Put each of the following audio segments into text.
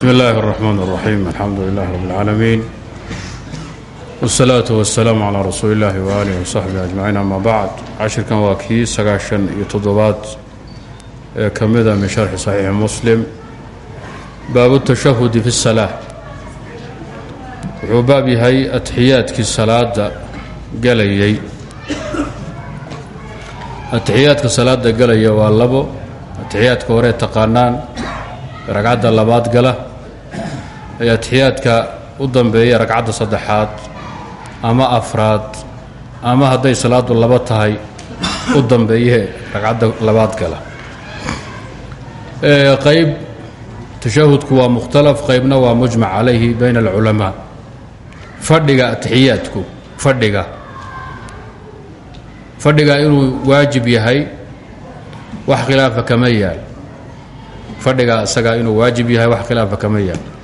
bsmi اllahi الرحmn الرaxيim alxamdu lilah rb اlcaalamiin wالsalaaةu waالsalaamu calىa rasuuli اllahi waalih wsaxbihi ajmaciin ama bacd cashirkan waa kii sagaashan iyo toddobaad ee ka mida min sharxi صaxiixi muslim baabu الtashahudi fi الsalaa wuxuu baab yahay atixiyaadkii salaada galayay atixiyaadka salaada galaya waa labo atixiyaadka hore taqaanaan ragcadda labaad gala ee atixiyaadka u dambeeya ragcadda saddexaad ama afraad ama hadday salaadu laba tahay u dambeeye ragcadda labaad gala. Qayb tashahudku waa mukhtalaf qaybna waa mujmac calayhi bayna alculamaa. Fadhiga atixiyaadku fadhiga. Fadhiga inuu waajib yahay wax khilaafa kama yaal. Fadhiga isaga inuu waajib yahay wax khilaafa kama yaal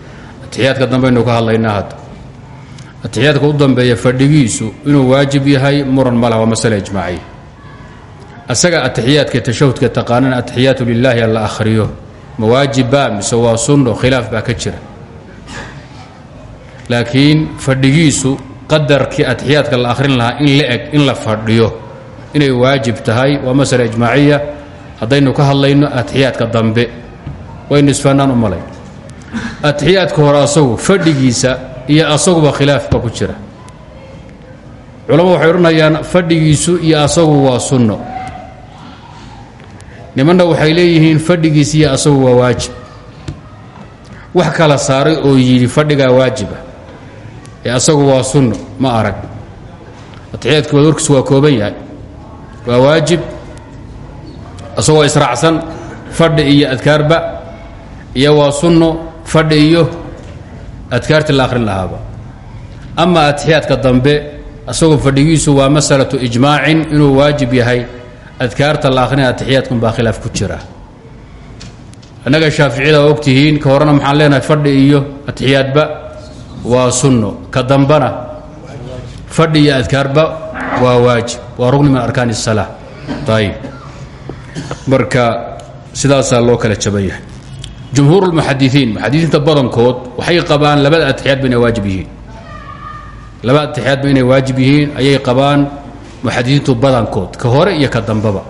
atixiyaadka dambaynu ka hadlaynaa hadda atixiyaadka u dambeeya fadhigiisu inuu waajib yahay muran ma laha waa masale ijmaaciya isaga atixiyaadka tashahudka taqaanana atixiyaatu lilaahi alla akhriyo. Ma waajiba mise sunno khilaaf baa ka jira. Laakiin fadhigiisu qadarkii atixiyaadka la akhrin lahaa in la eg in la fadhiyo inay waajib tahay waa masale ijmaaciya. Haddaynu ka hadlayno atixiyaadka dambe waynu isfaanaan u atixiyaadka hore asagu fadhigiisa iyo asaguba khilaafba ku jira. Culamadu waxay odhanayaan fadhigiisu iyo asagu waa sunno. Nimanna waxay leeyihiin fadhigiisa iyo asagu waa waajib. Wax kala saaray oo yidhi fadhigaa waajiba. Ee asagu waa sunno ma arag. Atixiyaadka warkiisu waa kooban yahay. Waa waajib. Asagoo israacsan fadhi iyo adkaarba. Iyo waa sunno fadhi iyo adkaartii la akhrin lahaaba. Ama atixiyaadka dambe asagoo fadhigiisu waa masalatu ijmaacin inuu waajib yahay adkaarta la akhrina atixiyaadkun baa khilaaf ku jira. Annaga shaaficiyada ogtihiin ka horena maxaan leenahay fadhi iyo atixiyaadba waa sunno. Ka dambana fadhi iyo adkaarba waa waajib. Waa rugni min arkaan الsalaa ayib marka sidaasaa loo kala jaban jumhuur اlmuxadiثiin muxadisiinta badankood waxay qabaan labada atixiyaadba inay waajib yihiin labada atixiyaadba inay waajib yihiin ayay qabaan muxadisiintu badankood ka hore iyo ka dambaba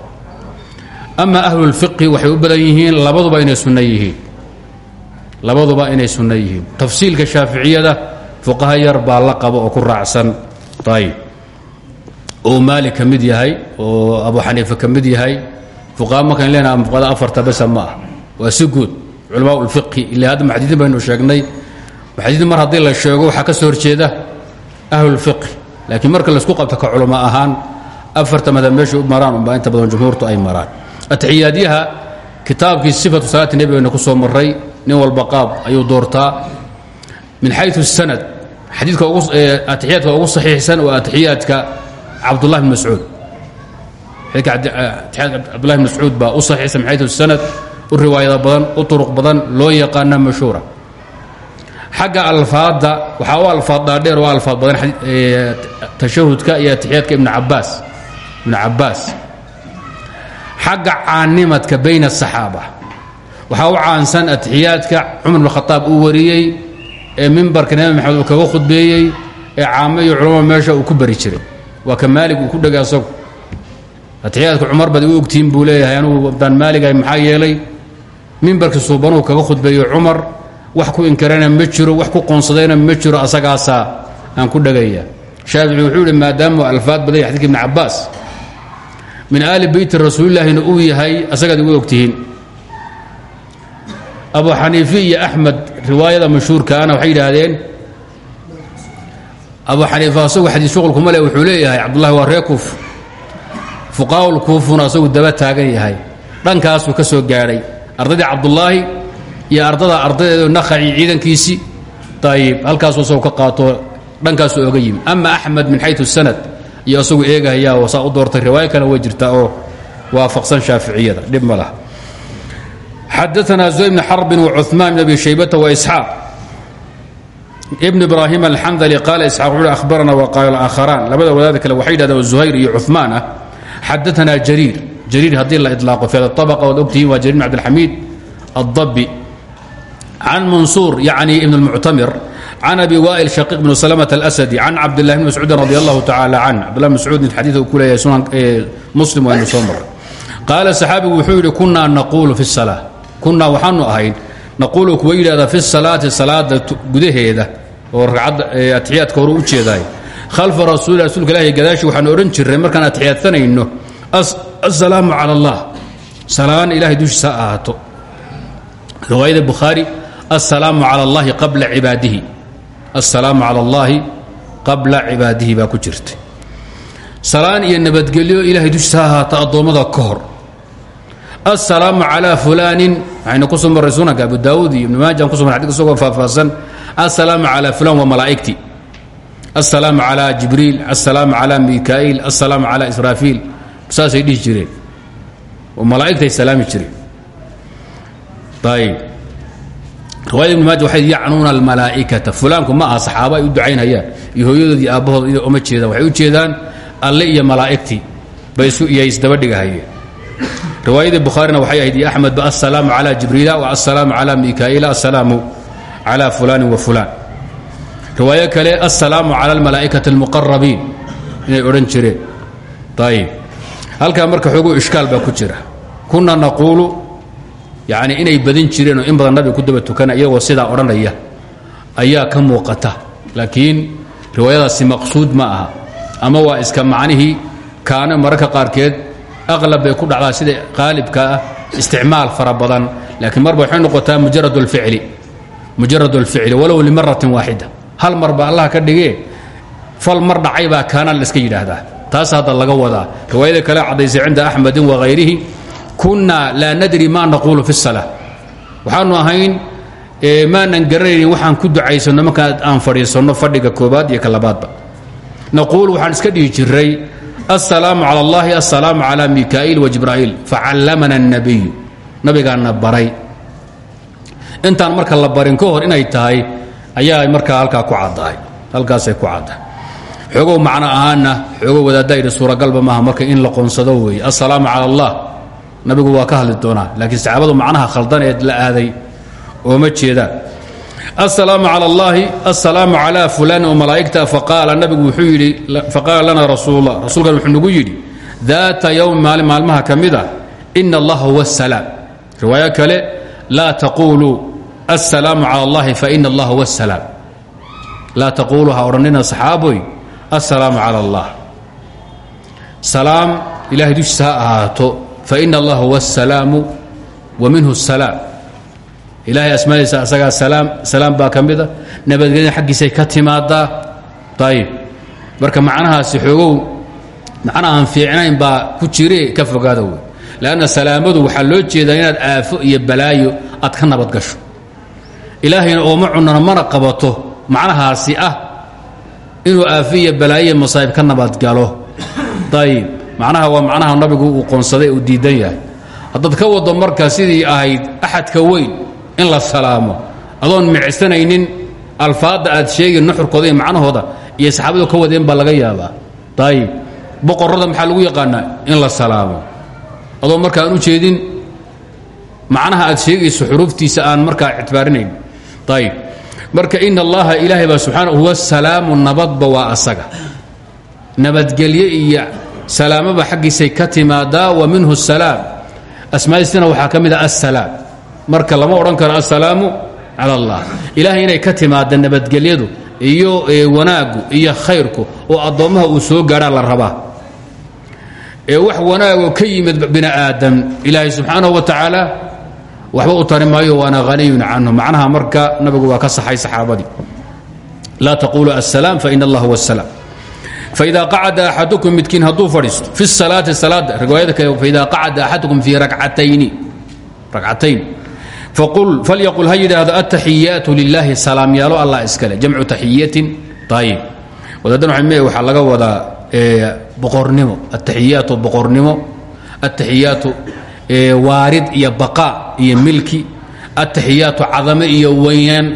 ama ahlulfiqhi waxay u badan yihiin labaduba inay sunno yihiin labaduba inay sunno yihiin tafsiilka shaaficiyada fuqaha yar baa la qaba oo ku raacsan ayib oo maalik ka mid yahay oo abu xaniifa ka mid yahay fuqaha markaan leenaha fuqahada afarta besa ma ah waa si guud culamaa ulfiqhi ila hadda muxadiiin baynu sheegnay muxadiiin mar haddii la sheego waxaa ka soo horjeeda ahlulfiqhi laakiin marka la isku qabto ka culamo ahaan afarta madab meeshay u maraan unbaa inta badan jumhuurtu ay maraan atixiyaadyaha kitaabkii sifatu salaati nebi baynu ku soo marray nin walba qaab ayuu doortaa min xayu sanad xadiidka atixiyaadka ugu saxiixsan waa atixiyaadka cabdullah bn mascuud cabdullahi bn mascuud baa u saxiixsan min xayu sanad u riwaayada badan u turuq badan loo yaqaana mashhuura. Xagga alfaadda waxaa u alfaad dhaadheer oo alfaad badan tashahudka iyo atixiyaadka ibn cabaas ibn cabbaas. Xagga caanimadka bayna asaxaaba waxaa u caansan atixiyaadka cumar bn khadaab uu wariyey ee mimbarka nebi maxamed uu kaga khudbeeyey ee caamo iyo meesha uu ku bari jiray. Waa ka maalig uu ku dhegay asagu. Atixiyaadka cumar baad u ogtihiin buu leeyahay anugu maaligahay maxaa yeelay mimbarkii suubanuu kaga khudbeeyo cumar wax ku inkarana ma jiro wax ku qoonsadayna ma jiro asagaasaa aan ku dhegaya shaafici wuxuu ihi maadaamuu alfaad badanya xadidka ibn cabaas min aali beyti rasuulilaahina uu yahay asagaad ugu ogtihiin abu xaniife iyo axmed riwaayada mashhuurkaana waxay yidhaahdeen abu xaniifa asagu xadiid shuqulkuma le wuxuu leeyahay cabdullahi waa ree kuuf fuqaa'ul kuufuna asagu daba taagan yahay dhankaasuu ka soo gaadhay ardaydii cabdullaahi iyo ardada ardadeedo nakhaci ciidankiisii ayib halkaasuu isagu ka qaato dhankaasuu oga yimi ama axmed min xayu sanad iyo isagu eegahayaa saa u doortay riwaayo kale way jirtaa oo waafaqsan shaaficiyada. Dhib ma laha. Xadaana zuhay bn xarbin abi shaybata waisxaaq ibn ibraahim alxandali qaala isxaq wuxu ahbarana waqaala aakharaan. Labada wadaada kale waxay yidhahdeen zuhayr iyo cuثmaan ah. Xadaana jariir jariir haddii la ilaaqo fi abqa oad ogtihiin waa jariir bn abdilxamiid الضبي can mansuur yacni ibn اlmuctamir can abi waa'il shaqiiq bn slmة اlasadi can cabdillahi bn mascuudin radi allahu tacala can cabdillah bn mascuudin xadiidka uu ku leeyahay sunan muslim waynu soo maray qaala saxaabigu wuxuu yidhi kunaa naquulu fi الsalaa kunaa waxaanu ahayn naquulu kuwa yidhahda fi salaati salaada gudaheeda oo ragcadda atixiyaadka hore u jeedaay khalfa rasuuli rasuulka ilahi gadaashi waxaanu odhan jirnay markaan atixiyaadsanayno assalaamu cala allah. Salaan ilahay dushiisa ha ahaato. Riwaayada bukhaari assalaamu cala allahi qabla cibaadihi. Assalaamu cala allaahi qabla cibaadihi baa ku jirta salaan iyo nabadgelyo ilahay dushiisa ha ahaato addoommada ka hor. Assalaamu calaa fulaanin waxaynu ku soo marray sunanka abu daawuud iyo ibnu maajan kuso marray xadika isagoo faahfaahsan. Fulaan waa malaa'igtii. Assalaamu calaa jibriil assalaamu calaa mikaa'iil assalaamu calaa israafiil saasay dhihi jireen oo malaa'igtay salaami jireen. Ayb riwaayada ibn maaja waxay yacnuuna almalaa'ikata. Fulaanku ma aha saxaaba ay u ducaynayaan. Iyo hooyadood iyo aabbahood iyo uma jeedaan. Waxay u jeedaan alle iyo malaa'igtii. Bay isu iyo isdaba dhigahayeen. Riwaayadii bukhaarina waxay ahayd iyo axmedba assalaamu calaa jibriila wa assalaamu calaa mikaa'iila assalaamu calaa fulaanin wa fulaan. Riwaayo kale assalaamu cala almalaa'ikati almuqarabiin inay odhan jireen. Ayib halkaa marka xooguu ishkaal baa ku jira. Kunna naquulu yacni inay badin jireen oo in badan nabiga ku daba tukana iyagoo sidaa odhanaya ayaa ka muuqata. Laakiin riwaayadaasi maqsuud ma aha. Ama waa iska macnihii kaana mararka qaarkeed aqlab bay ku dhacdaa sida qaalibka ah isticmaal fara badan. Laakiin marba waxay noqotaa mujarad اlficli mujarad اlficli walow limaratin waaxida hal mar baa allah ka dhigee fal mar dhacay baa kaana la iska yidhaahdaa taas hadda laga wadaa riwaayada kale caddaysay cinda axmedin wakhayrihi kunnaa laa nadri ma naquulu fi salaa waxaanu ahayn maanan garanaynin waxaan ku ducaysano markaan aan fadhiisanno fadhiga koobaad iyo ka labaadba. Waxaan iska dhihi jiray assalaamu cala allahi assalaamu calaa mikaa'iil wa jibraa'iil facallamana annabiyu nabigaana baray. Intaan marka la barin ka hor inay tahay ayaa markaa halkaa ku caddahay halkaasay ku caddahay xoogow macno ahaanna xoogow wadaaddaa yidhi suuragalba maaha marka in la qoonsado weeye. Assalaamu cala allah. Nabigu waa ka hadli doonaa laakiin saxaabadu macnaha khaldaneed la aaday ooma jeedaan assalaamu cala allahi assalaamu cala fulaanin oo malaa'igta faqaala nabigu wuxuu yidhi faqaala lana rasuulullah rasuulkan wuxuu nagu yidhi daata yowmi maalin maalmaha ka mid a ina allaha huwa asalaam riwaayo kale laa taquuluu assalaamu cala allahi faina allaha huwa asalaam laa taquuluu ha saxaaboy assalaamu cala allah. Salaam ilahay dushiisa ha ahaato. Faina allaha huwa asalaamu wa minhu asalaam ilaahay asmaadiisa asagaa salaam salaam baa ka mida nabadgelyada xaggiisay ka timaadaa. Ayib marka macnahaasi xoogow macna aan fiicnayn baa ku jire ka fogaada wey. Lanna salaamadu waxaa loo jeedaa inaad aafo iyo balaayo aad ka nabad ilaahayna ooma cunana mana qabato. Macnahaasi ah inuu aafo iyo balaayo masaa'ib ka nabadgalo ayib macnaha waa macnaha nabigu uu qoonsaday uu diidan yahay. Haddaad ka wado marka sidii ahayd axadka weyn in la salaamo adoon micsanaynin alfaadda aad sheegin nuxurkooda iyo macnahooda iyo saxaabadu ka wadeen baa laga yaabaa. Ayib boqorrada maxaa lagu yaqaanaa? In la salaamo. Adoo marka aan u jeedin macnaha aad sheegayso xuruuftiisa aan markaa ictibaarinayn. Ayib marka in allaha ilaahay baa subxaana huwa salaamu nabadba waa asaga. Nabadgelye iyo salaamaba xaggiisay ka timaadaa wa minhu salaam. Asmaadiistina waxaa ka mid a assalaam. Marka lama odhan karo assalaamu cala allah. Ilaahay inay ka timaada nabadgelyadu iyo wanaaggu iyo khayrku oo addoommaha uu soo gaadhaa la rabaa. Ee wax wanaagoo ka yimid bini aadam ilaahay subxaanahu wa tacaala waxba u tari maayo waana haniyun canhu. Macnaha marka nabigu waa ka saxay saxaabadii. Laa taqulu assalaam faina allah huwa asalaam faida qacada axadukum midkiin hadduu fadhiisto fi salaati salaada riwaayada kale faida qacada axadukum fii rakcatayni rakcatayn faqul falyaqul ha yidhaahdo ataxiyaatu lilaahi salaamyaalo allah iskale jamcu taxiyatin ayib wadaaddan waxaa laga wadaa boqornimo. Ataxiyaatu boqornimo ataxiyaatu waarid iyo baqaa iyo milki ataxiyaatu cadame iyo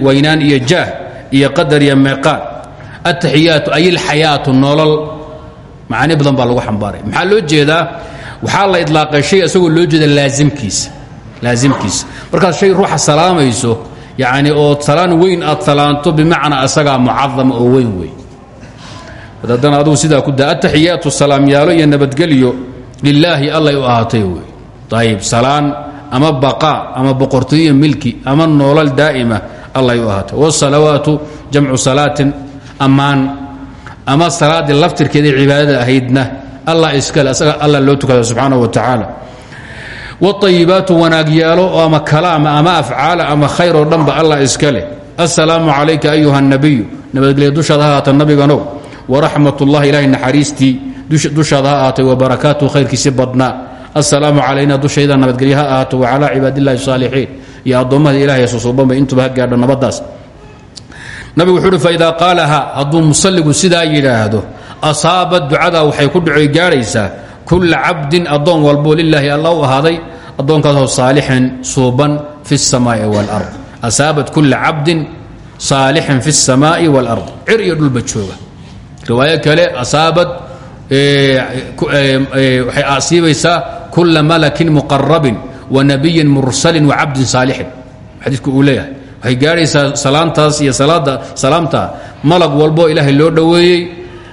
waynaan iyo jaah iyo qadar iyo meeqaan. Ataxiyaatu ay ilxayaatu nolol. Macaani badan baa lagu xambaaray. Maxaa loo jeedaa? Waxaa la idlaaqay shay isagoo loo jeeda laaimkiisa laasimkiisa markaad shay ruuxa salaamayso yacni oo salaan weyn aad salaanto bimacnaa asagaa mucadama oo weyn wey haddana adugu sidaa ku daa ataxiyaatu salaamyaalo iyo nabadgelyo lilaahi allay u ayib salaan ama baqaa ama boqortooyo milki ama noolal daa'ima allay u ahaatay wsalawaatu jamcu salaatin ammaan ama salaaddii laftirkeeda cibaadada ahaydna allah iskale asaga alla loo tukada subxaana wa tacaala wاطayibaatu wanaagyaalo ama kalaama ama afcaala ama khayr oo dhanba allah iska leh assalaamu calayka ayuha الnabiyu nabadgelya dushaada ha ahaata nabiganow waraxmat اllahi ilahay naxariistii dushaada ha ahaatay wabarakaatuhu khayrkiisi badnaa assalaamu calayna dushayda nabadgelya ha ahaato wacalaa cibaad illahi الsaalixiin iyo addoommada ilahay susuubanba intuba ha gaadho nabadaas nabigu wuxuu uhi faidaa qaalaha hadduu musalligu sidaa yidhaahdo asaaba ducadaa waxay ku dhicoy gaadhaysaa kulla cabdin addoon walboo lilaahi alla u ahaaday addoonkaasoo saalixin suuban fi الsamaa'i wاlard asaabat kulla cabdin saalixin fi الsamaa'i wاlard cir iyo dhulba jooga riwaayo kale asaabad waxay asiibaysaa kulla malakin muqarabin wanabiyin mursalin wacabdin saalixin. Xadiidku uu leeyahay. Waxay gaadhaysaa salaantaas iyo salaada salaamta. Malag walboo ilaahay loo dhoweeyey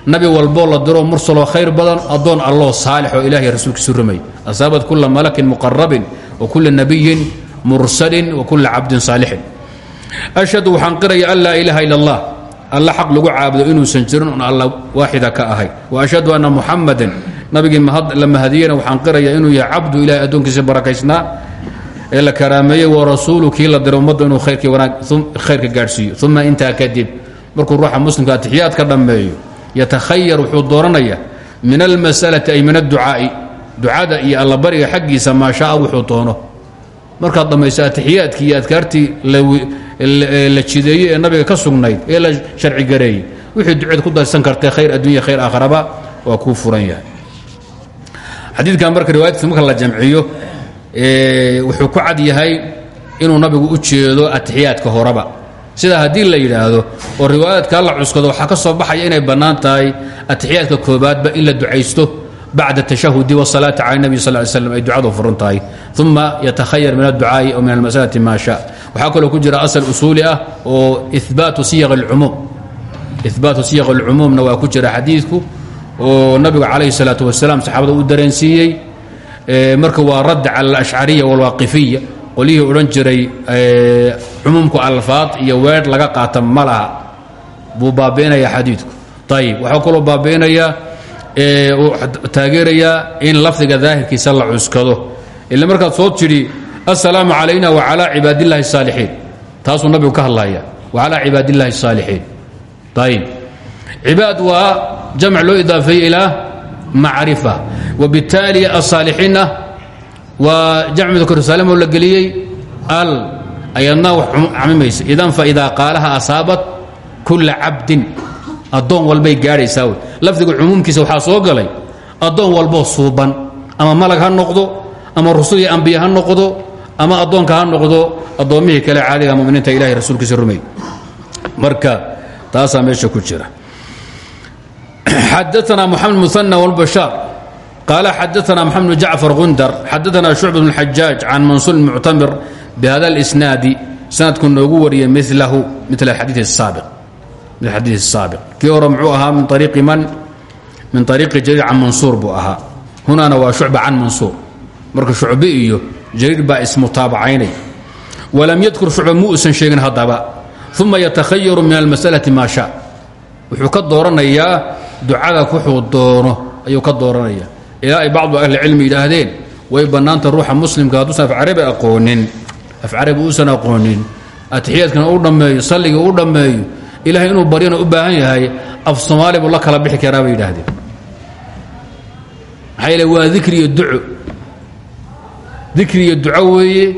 nabi walboo la diro mursaloo khayr badan addoon alloo saalix oo ilahay rasuulkiisu rumay. Asaabat kula malakin muqarabin wa kula nabiyin mursalin wa kula cabdin saalixin. Ashhadu waxaan qiraya an laa ilaaha ila allah alla xaq lagu caabudo inuusan jirin un nabigii la mahadiyena waxaan qiraya inuu yahay cabdu ilahay addoonkiisa barakaysnaa ee la karaameeyey wa rasuulu la diray ummadda inuu khayrkii wanaag khayrka gaadhsiiyo. Uma intaa kadib markuu ruuxa muslimka atixiyaad ka dhammeeyo yatakhayar wuxuu dooranaya min almasalati ay min adducaa'i ducada iyo allabariga xaggiisa maa shaaa wuxuu doono. Markaad dhammayso atixiyaadkii iyo adkaartii la jideeyey ee nabiga ka sugnayd ee la sharci gareeyey wixii duceed ku darsan kartay khayr addunya khayr aakharaba waa kuu furan yahay xadiidkan marka riwaayadkiisa marka la jamciyo wuxuu ku cad yahay inuu nabigu u jeedo atixiyaadka horeba. Sida haddii la yidhaahdo oo riwaayaadkaa la cuskado waxaa ka soo baxaya inay bannaan tahay atixiyaadka koobaadba in la ducaysto bacda tashahudi wsalaati cala nebi sal ly slam ay ducadu furan tahay. Uma yatakhayar min adducaa'i aw min almasalati ma sha waxaa kaloo ku jira asal usuuli ah oo ibaatu siyaq اlcumuum ihbaatu siyaq اlcumuumna waa ku jira xadiidku oo nabigu calayhi salaatu wasalaam saxaabada u dareensiiyey marka waa radd cala alashcariya waalwaaqifiya qolyihii odhan jiray cumuumku alfaad iyo weedh laga qaata ma buu baabi'inayaa xadiidku. Ayib waxaa kaloo baabi'inayaa uu in lafdiga daahirkiisa la cuskado. Ila markaad soo tidhi assalaamu calayna wacalaa cibaadillahi asaalixiin taasuu nabigu ka hadlaya wacalaa cibaadillahi asaalixiin ayib cibaad waa jamc loo idaafeeyey ilaa macrifa. Wbitaali asaalixiinna waa jamc mudkrsalmo la geliyey al ayadna wax camimaysa idan faidaa qaalaha asaabat kula cabdin addoon walbay gaadhaysaa wey. Lafdiga cumuumkiisa waxaa soo galay addoon walboo suuban ama malag ha noqdo ama rusul iyo ambiya ha noqdo ama addoonka ha noqdo addoommihii kale caadiga muminiinta ilahay rasuulkiisa rumey marka taasaa meesha ku jira xadaana mxamed muana wlbashaar qaala xadaana maxamed bn jacfar gundar xadaana shucba bn xajaaj can mansuur muctamir bihada اlisnaadi sanadku noogu wariyay milahu mil adii saabiq kii hore muxuu ahaa min ariiqi man min ariiqi jariir can mansuur buu ahaa hunaana waa shucba can mansuur marka shucbi iyo jariir baa ismutaabacaynay walam yadkur shucba mu usan sheegin haddaba uma yatakhayaru min almasalai maa sha wuxuu ka dooranayaa ducada wuxuu doono ayuu ka dooranaya. Ilaa ay bacdu ahlicilmi yidhaahdeen way bannaanta ruuxa muslimka hadduusan afcarabi aqoonin. Afcarabi uusan aqoonin. Atixiyaadkana u dhammeeyo salliga u dhammeeyo. Ilahay inuu baryana u baahan yahay af soomaali buu la kala bixi karaa bay yidhaahdeen. Maxaa waa dikri iyo duco dikri iyo duco weeye.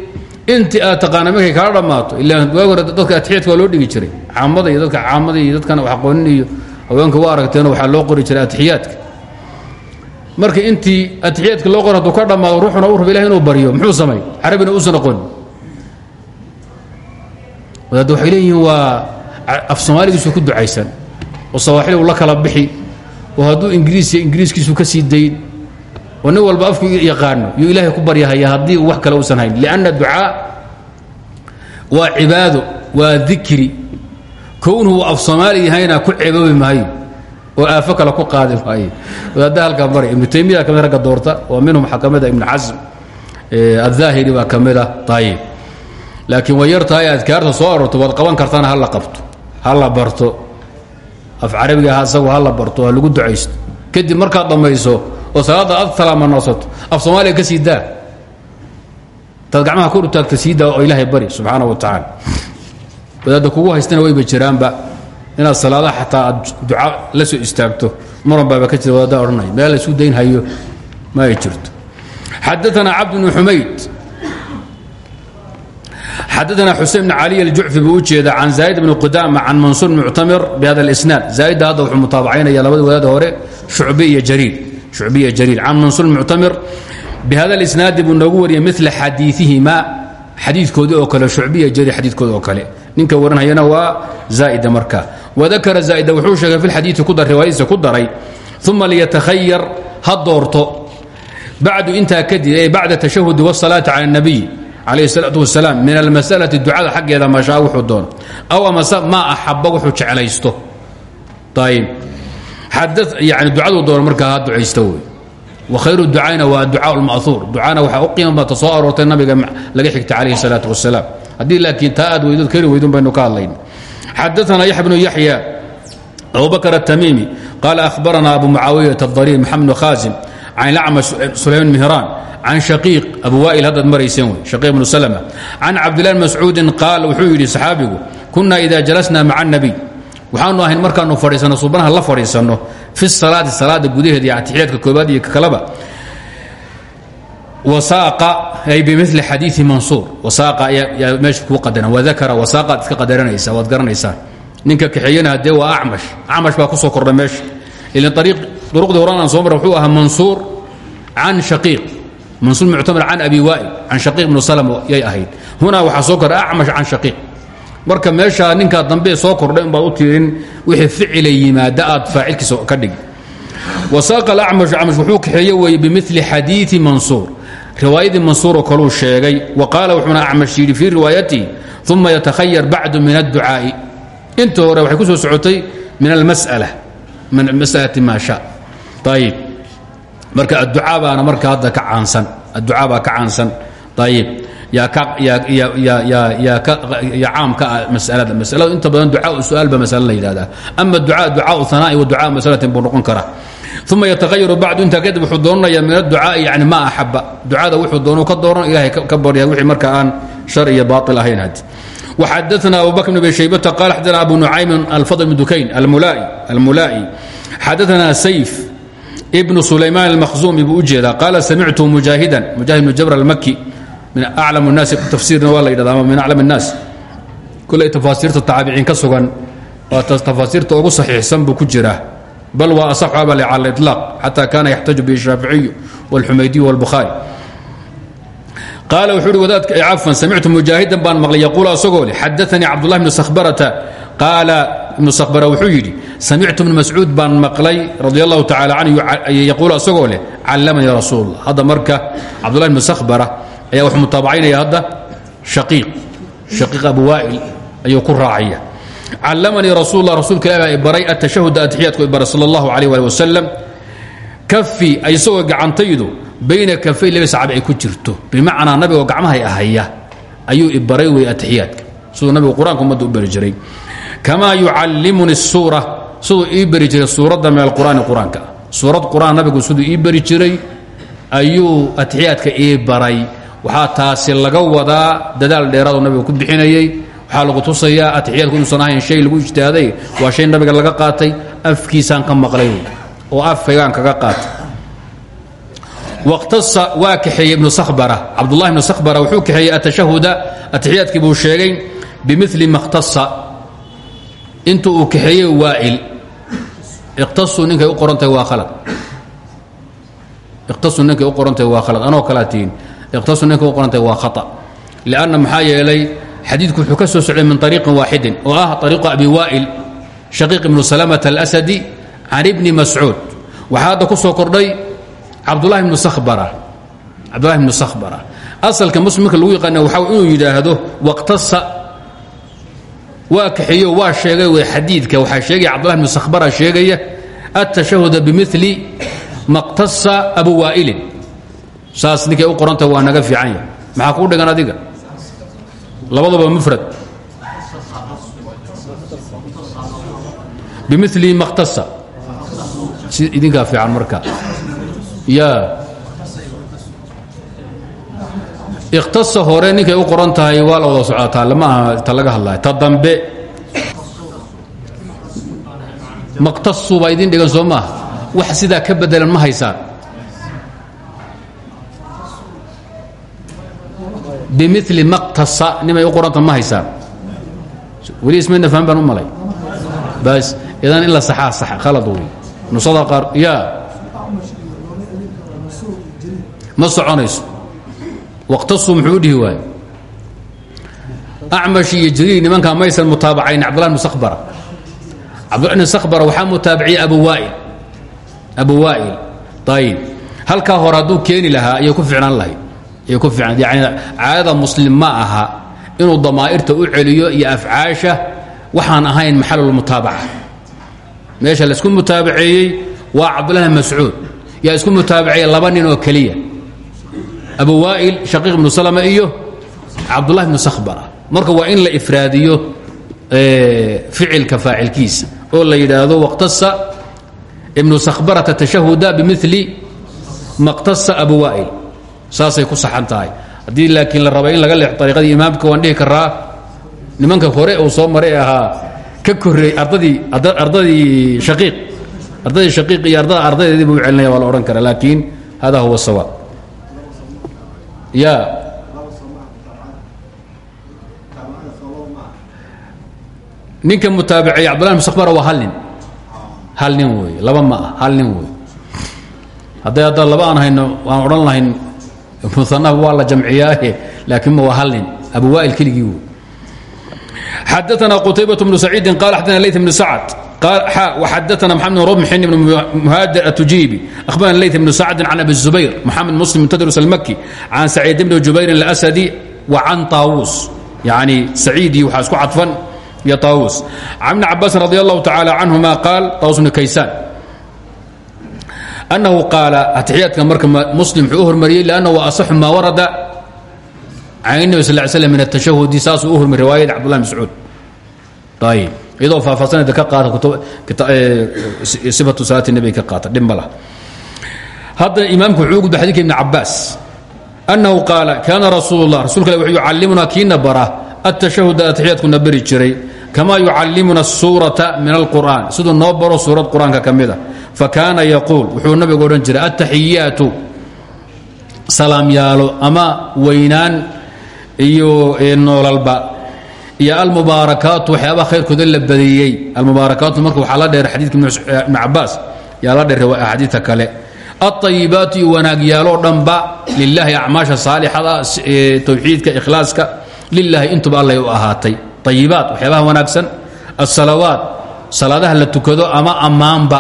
Intii aad taqaana markay kala dhammaato dadka atixiyaadka waa loo dhigi jiray. Caamada iyo dadka caamada iyo dadkana wax aqoonin iyo haweenka waa aragteen waxaa loo qori jiray atixiyaadka marka intii atixiyaadka loo qor hadduu ka dhammaado ruuxuna u raba ilahi inuu baryo muxuu samay? Carabina uusan aqoon wadaadda waxay leeyihiin waa af soomaaligiisu ku ducaysan oo sawaaxili uu la kala bixi oo hadduu ingiriisiya ingiriiskiisu ka sii dayn oo nin walba afku yaqaano yuu ilaahay ku baryahaya haddii wax kale uusan hayn. Lianna ducaa waa cibaado waa dikri kownuhu af soomaali yahayna ku ceeboobi maayo oo aafo kale ku qaadi maayo wadaadda halkaa mari ibnu taymiya ka mid ragga doorta oo minhum waxaa ka mid a ibnu xasm addaahiri baa ka mid a ayib laakiin way yar tahay adkaarta soo aroorto waad qaban kartaana hala qabto hala barto. Af carabiga ah asagu hala barto ha lagu ducaysto. Kadib markaad dhammayso oo salaadda ad salaama noosato af soomaaliya ka sii daa. Taad gacmaha kor u taagta sii daa oo ilaahay bari subxaana wa tacaala wadaadda kugu haystana wayba jiraanba. Inaad salaadaha xataa aad duca la soo istaagto muran baaba ka jira wadaadda odhanaya. Meel la isu dayn hayo ma ay jirto. Xadaana cabd bnu xumayd. Xadaana xusein bn caliy aljucfi buu u jeeda can zaa'id bni qudama can mansuur muctamir bihada اlisnaad zaa'idda hadda wuxuu mutaabacaynaya labada wadaada hore shucbi iyo jariir. Shucbi iyo jariir. Can mansuur muctamir bihada اlisnaadi buu noogu wariyay mila xadiiihima xadiidkoodii oo kale shucbiya jariir xadiidkoodi oo kale ninka waranhayana waa zaaida marka. Wadakara zaaida wuxuu sheegay fi lxadiidi ku dar riwaayadiisa ku daray uma liyatakhayar ha doorto. Bacdu intaa kadib ay bacda tashahudi wasalaati cala اnabiy calayhi salaatu wasalaam min almasalati ducada xaggeeda maashaa wuxuu doono aw amase maa axaba wuxuu jeclaysto. Ayb yani ducaduu doono markaa ha ducaysto wey. Wkhayru ducayna waa ducaa lma'uur ducana waxaa u qiima bata soo aroortay nabiga laga xigta calayhi salaatu wasalaam haddii laakiin taa aad weydood keri weydun baynu ka hadlayn xadaana yaxya bnu yaxya abu bakr التamiimi qaala ahbarana abu mucaawiyaة الضariir maxamed bn khaasim can lacmash sulayman mihraan can shaqiiq abu waa'il haddaad marayseen wey shaqiiq bnu salma can cabdillahi bn mascuudin qaal wuxuu yidhi saxaabigu kunna ida jalasna maca الnabiy waxaanu ahayn markaanu fadhiisanno suubanaha la fadhiisanno fi salaati salaada gudaheeda iyo atixiyaadka koobaad iyo kaleba wasaaqa ay bimili xadiii mansuur. Ayaa meesha kuu qadaran. Wadakara wasaaqaad iska qadaranaysaa waad garanaysaa ninka kaxeeyana haddee waa acmash. Acmash baa ku soo kordhay meesha. Ilan duruqdii horan aan soo marra wuxuu ahaa mansuur can shaqiiq. Mansuur muctamar can abi waa'il can shaqiiq bnu salm yay ahayd. Hunaa waxaa soo kordhay acmash can shaqiiq. Marka meeshaa ninkaa dambe soo kordhay unbaad u tiirin wixii ficila yimaada aad faacilkiisa ka dhigi. Wasaaqa alacmash acmash wuxuu kaxeeye weeye bimili xadiii mansuur riwaayadii mansuuroo kaluu sheegay wa qaala wuxuuna acmash yidhi fii riwaayatihi uma yatakhayar bacdu min adducaa'i. Inta hore waxay ku soo socotay min almas'ala min masalati maa sha. Ayib marka adducaa baana marka hadda ka caansan adducaa baa ka caansan. Ayib yaa ka yaa caam ka ah masalada. Masaladu inta badan ducaa su'aal ba masale la yidhahdaa ama ducaa ducaa hanaa'i wa ducaa masalatin buu noqon uma yataayaru bacdu intaa kadib wuxuu doonanayaa min adducaai yani maa axaba ducada wuxuu doonu ka dooran ilahay ka barya wixii marka aan shar iyo baail ahayn had waxadaana abubakr bn abi shaybata qaal xadaana abu nucaymin alfadl bn dukayn almulaa'i xadaana sayf ibnu sulaymaan almakhzuumi buu u jeedaa qaala samictu mujaahidan mujaahid bnu jabr almaki min aclam naasi tafsiirna waa la yidhahda ama min aclam الnaas kulay tafaasiirta taabiciin ka sugan waa tafaasiirta ugu saxiixsan buu ku jiraa bal waa asaxu abali calى الإطلاaq xatى kana yaxtaج bihi الshaaficiyu والxumaydiyu والbukhaarي qaal wuxuu uhi wadaadka cafan samictu mujaahidan baan maqlay yaquul asagoo leh xadaanii cabdullahi bnu sakhbarata qaala ibnu sakhbara wuxuu yidhi samictu ibnu mascuud baan maqlay radi allahu tacala canhu yaquul asagoo leh callamanii rasuulullah hadda marka cabdullahi bnu sakhbara ayaa wuxuu mutaabacaynaya hadda shaqiiq shaqiiq abu waa'il ayuu ku raacaya callamanii rasuulullah rasuulka ilaah baa ibaray atashahuda atixiyaadku ibaray sala allahu calayh waali wasalam kafi isagoo gacantaydu bayna kafay laba sacab ay ku jirto. Bimacnaa nabigoo gacmahay ahaya ayuu ibaray wey atixiyaadka siduu nabigu qur'aanka ummadda u bari jiray. Kamaa yucallimuni suura siduu ii beri jiray suuradda min alqur'aani qur'aanka. Ah suurad qur'aan nabigu siduu ii baray. Taasi laga wadaa dadaal dheeraadoo nabiga ku waxaa lagu tusayaa atixiyaadku inuusan ahayn shay lagu ijtihaaday waa shay nabiga laga qaatay afkiisaan ka maqlay oo afkaygaan kaga qaatay. Wاqtasa waa kaxeeyey ibnu sakbara cabdullahi ibnu sakbara wuxuu kaxeeyey atashahuda atixiyaadkii buu sheegay bimili ma اhtasa inta uu kaxeeyey waa'il iqtasu ninkay u qorantahay waa khalad. Iqtasu ninkay u qorantahay waa khalad. Anoo kalaa tihin iqtasu ninkay u qorantahay waa khata. Lianna maxaa yeelay xadiidku wuxuu ka soo socday min طariiqin waaxidin oo ah طariiqu abi waa'il shaqiiq ibnu salamata alasadi can ibni mascuud. Waxaa hadda ku soo kordhay cabdulahi bnu sabra cabdullahi bnu sakhbara. Asalka muslimka lagu yaqaana waxaa inuu yidhaahdo waqtasa waa kaxeeyo waa sheegay w xadiidka. Waxaa sheegaya cabdullah bn sakhbara sheegaya atashahuda bimili maqtasa abu waa'ilin. Saas ninkay u qoranta waa naga fiican yahay. Maxaa kuu dhigan adiga labadaba mufrad. Bimili maqtasa. Si idinkaa fiican marka. Ya. Ikhtasa hore ninkay u qoran tahay waa la wada socotaa lama aha ta laga hadlaya ta dambe. Maqtasu baa idin dhigan soo maaha. Wax sidaa ka bedelan ma haysaan bimili maqtasa nimay u qoranta ma haysaan. Weli ismayna faham baan u malay. Bas idan in la saxaa sax khalad wey nusada qaar ya. Ma soconayso. Waqtasu muxuu u dhihi waaye acmash iyo jariir nimankaa maysan mutaabacayn cabdullah bn sakbara cabdullah bn sakbara waxaa mutaabaciyey abu waail abu waa'il ayib halkaa hore hadduu keeni lahaa ayay ku ficnaan lahayd ku fiicnaan yani caadada muslim ma aha inuu damaa'irta u celiyo iyo afcaasha. Waxaan ahayn maxalulmutaabaca meesha la isku mutaabaceeyey waa cabdullahi mascuud. Yaa isku mutaabaceeyey laba nin oo keliya. Abu waa'il shaqiiq ibnu salama iyo cabdullahi bnu sakhbara. Marka waa in la ifraadiyo ficilka faacilkiisa oo la yidhaahdo waqtasa ibnu sakhbarata tashahuda bimili maqtasa abu waa'il saasay ku saxan tahay. Haddii laakiin la raba in laga leexo ariiqadii imaamka waan dhihi karaa nimanka hore uu soo maray ahaa ka korreey ardadii ardadii shaqiiq ardadii shaqiiq iyo ardada ardadeedii buu celinaya waa la odhan karaa laakiin hada huwa sawaab. Ya ninka mutaabiceeya cabdullah mustaqbara waa hal nin. Hal nin wey laba ma ah hal nin wey hadday hadda laba aan hayno waan odhan lahayn muana waa la jamciyaahe laakiin ma waa hal nin abuwaail keligii wy xadaana qutaybaة bnu saciidin qal xadana lay bnu sacd. Xadaana mxamed bn rb xini bn muhaajir atujiibi ahbarana lay bnu sacdi can abi zubayr moxamed muslim mtadrs almaki can saciid bni jubayrin اlasadi wa can taawuus yani saciidii waxaa isku cadfan iyo taawuus can bni cabaasin radi allahu tacaala canhuma qaal taawus bni kaysaan. أنhu qaala atixyaadka marka muslim wuxuu u hormariyey لأnnahu aصxu ma warada can النbi sal ly slm min التashahudi saasuu u hormay riwaayada cabdullah mascuud ayb iyadoo faahfaahsanayda ka qaata sifatu salaati nebiga ka qaata dhib ma lah hadda imaamku wuxuu gudba xadidka ibn cabaas أnnahu qaala kaana rasuul الlah rasulka wuxuu yucallimunaa kiina bara الtashahuda atixiyaadkuna beri jiray kama yucalimuna suurata min alqur'an siduu noo baro suurad qur'aanka ka mida fakaana yaquul wuxuu nabigu odhan jiray attaxiyaatu salaamyaalo ama weynaan iyo noolalba iyo almubaarakaatu waxyaabaa khayrkooda la badeeyey almubaarakaatu marka waxaa la dheer xadiidka ibn cabaas yaa la dheeray axaadiidka kale alطayibaatu iyo wanaagyaaloo dhanba lilahi acmaasha saalixada towxiidka ikhlaaska lilahi intuba allay u ahaatay ayibaat waxyaabaha wanaagsan. asalawaat salaadaha la tukado ama ammaanba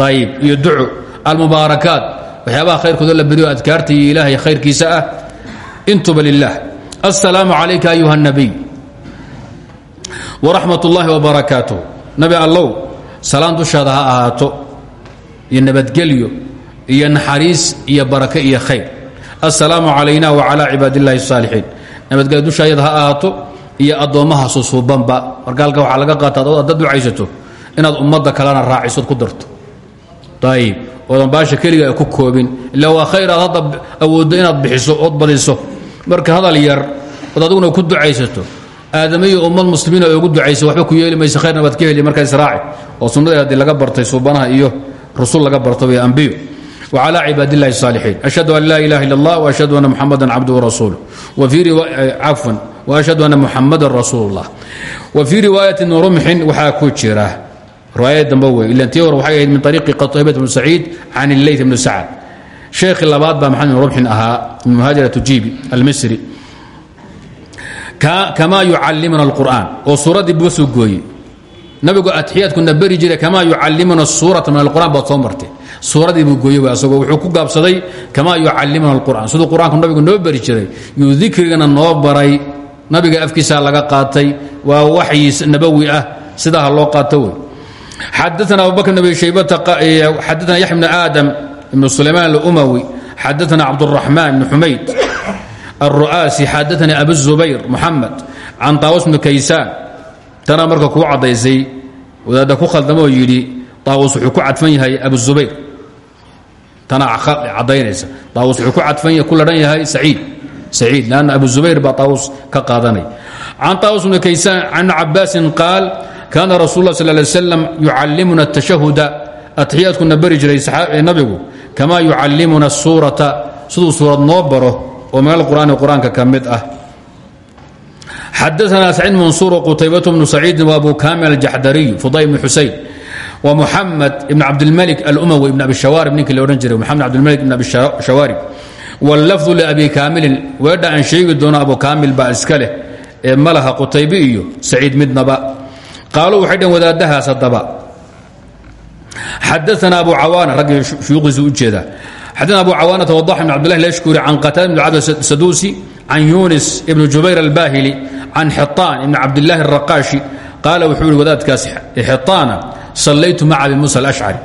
ayib iyo duco almubaarakaat waxyaabaha khayrkoodo la beriyo adkaarta iyo ilaahay khayrkiisa ah intuba lilah assalaamu calayka ayuha nabiy waraxmat ullaahi wabarakaatuh nabi allow salaan dushaada ha ahaato iyo nabadgelyo iyo naxariis iyo barako iyo khayr assalaamu calayna wacalaa cibaad illahi اsaalixiin nabadgelyo dushaayada ha ahaato iyo addoommaha susuubanba markaalka waxaa laga qaata adad ducaysato inaad ummadda kalena raacisood ku darto. Ayib oodan baasha keliga ku koobin. Ila waa khayr aad hadda inaad bixiso ood badiso marka hadal yar ood adiguna ku ducaysato aadamiyo ummad muslimiin oo ugu ducaysa waxba ku yeeli maysa khayrna baad ka heli markaa israaci oo sunnadii haddii laga bartay suubanaha iyo rusul laga barto ambiyo وعلى عباad اللahi الصالحين أشهد أن لا إله إلا الله وأشهد أن محمدا عبده ورسوله وفي عفوا وأشهد أن محمدا رsuuل الله وفي رواية رمxin waxaa ku jira riwaayad dambe wey ila tii hore waxay ahayd min طريqi qطيبة بن سعيid عن الليث بن سعد sheekhi labaad baa محamed بن رمxin ahaa من مهاجر تujibi الmsri كama يucalimuna القرآن oo suuraddii buga soo gooye nabigu atxiyaadkuna beri jiray kamaa yucalimuna suurata min alqur'an baad soo martay. Buu gooye asagoo wuxuu ku gaabsaday kamaa yucalimuna alqur'an siduu qur'aanku nabigu noo beri jiray yuu dikrigana noo baray. Nabiga afkiisaa laga qaatay. Waa waxyi nabawi ah. Sidaha loo qaato wey. Xadaana abubakr bn abi shaybata xadaana yaxya bn aadam ibn sulaymaan alumawi. Xadaana cabduraxmaan bn xumayd alru'aasi xadaana abu zubayr muxamed can taawas bn kaysaan tanaa marka kuu caddaysay wadaadda ku khaldamoo yidhi taawus wuxuu ku cadfan yahay abuzubayr tanaa caddaynaysa. Taawus wuxuu ku cadfan ku ladhan yahay saciid. Saciid lanna abuzubayr baa taawus ka qaadanay. Can taawus bni kaysaan can cabaasin qaal kaana rasul lah sal lay slam yucallimuna atashahuda atixiyaadkuna bari jiray nabigu kamaa yucallimuna suurata siduu suurad noo oo min alqur'aani qur'aanka ah xadaana saciid mansuur qutaybat bnu saciidin wabu kamil aljaxdariy fuday bn xusayn wa muxamed ibn cabdilmalik alumawi ibn abi shawaarib ninkii la odhan jiray muxamed cabdilmalik ibn abi shawaarib wallafdu liabi kaamilin weedha aan sheegi doono abu kaamil baa iska leh ee malaha qutaybe iyo saciid midnaba qaaluu waxay dheen wadaadahaas haddaba xadaana abu cawaana raggii shuyuuqiisa u jeeda xadana abu cawaanata wadax ibn cabdillahi lashkuri can qatada ibn cabd saduusi can yunis ibn jubayr albahili can xiaan ibn cabdilaahi اraqaashi qaala wuxuu ihi wadaadkaas xiaana sallaytu maca abi musa ashcari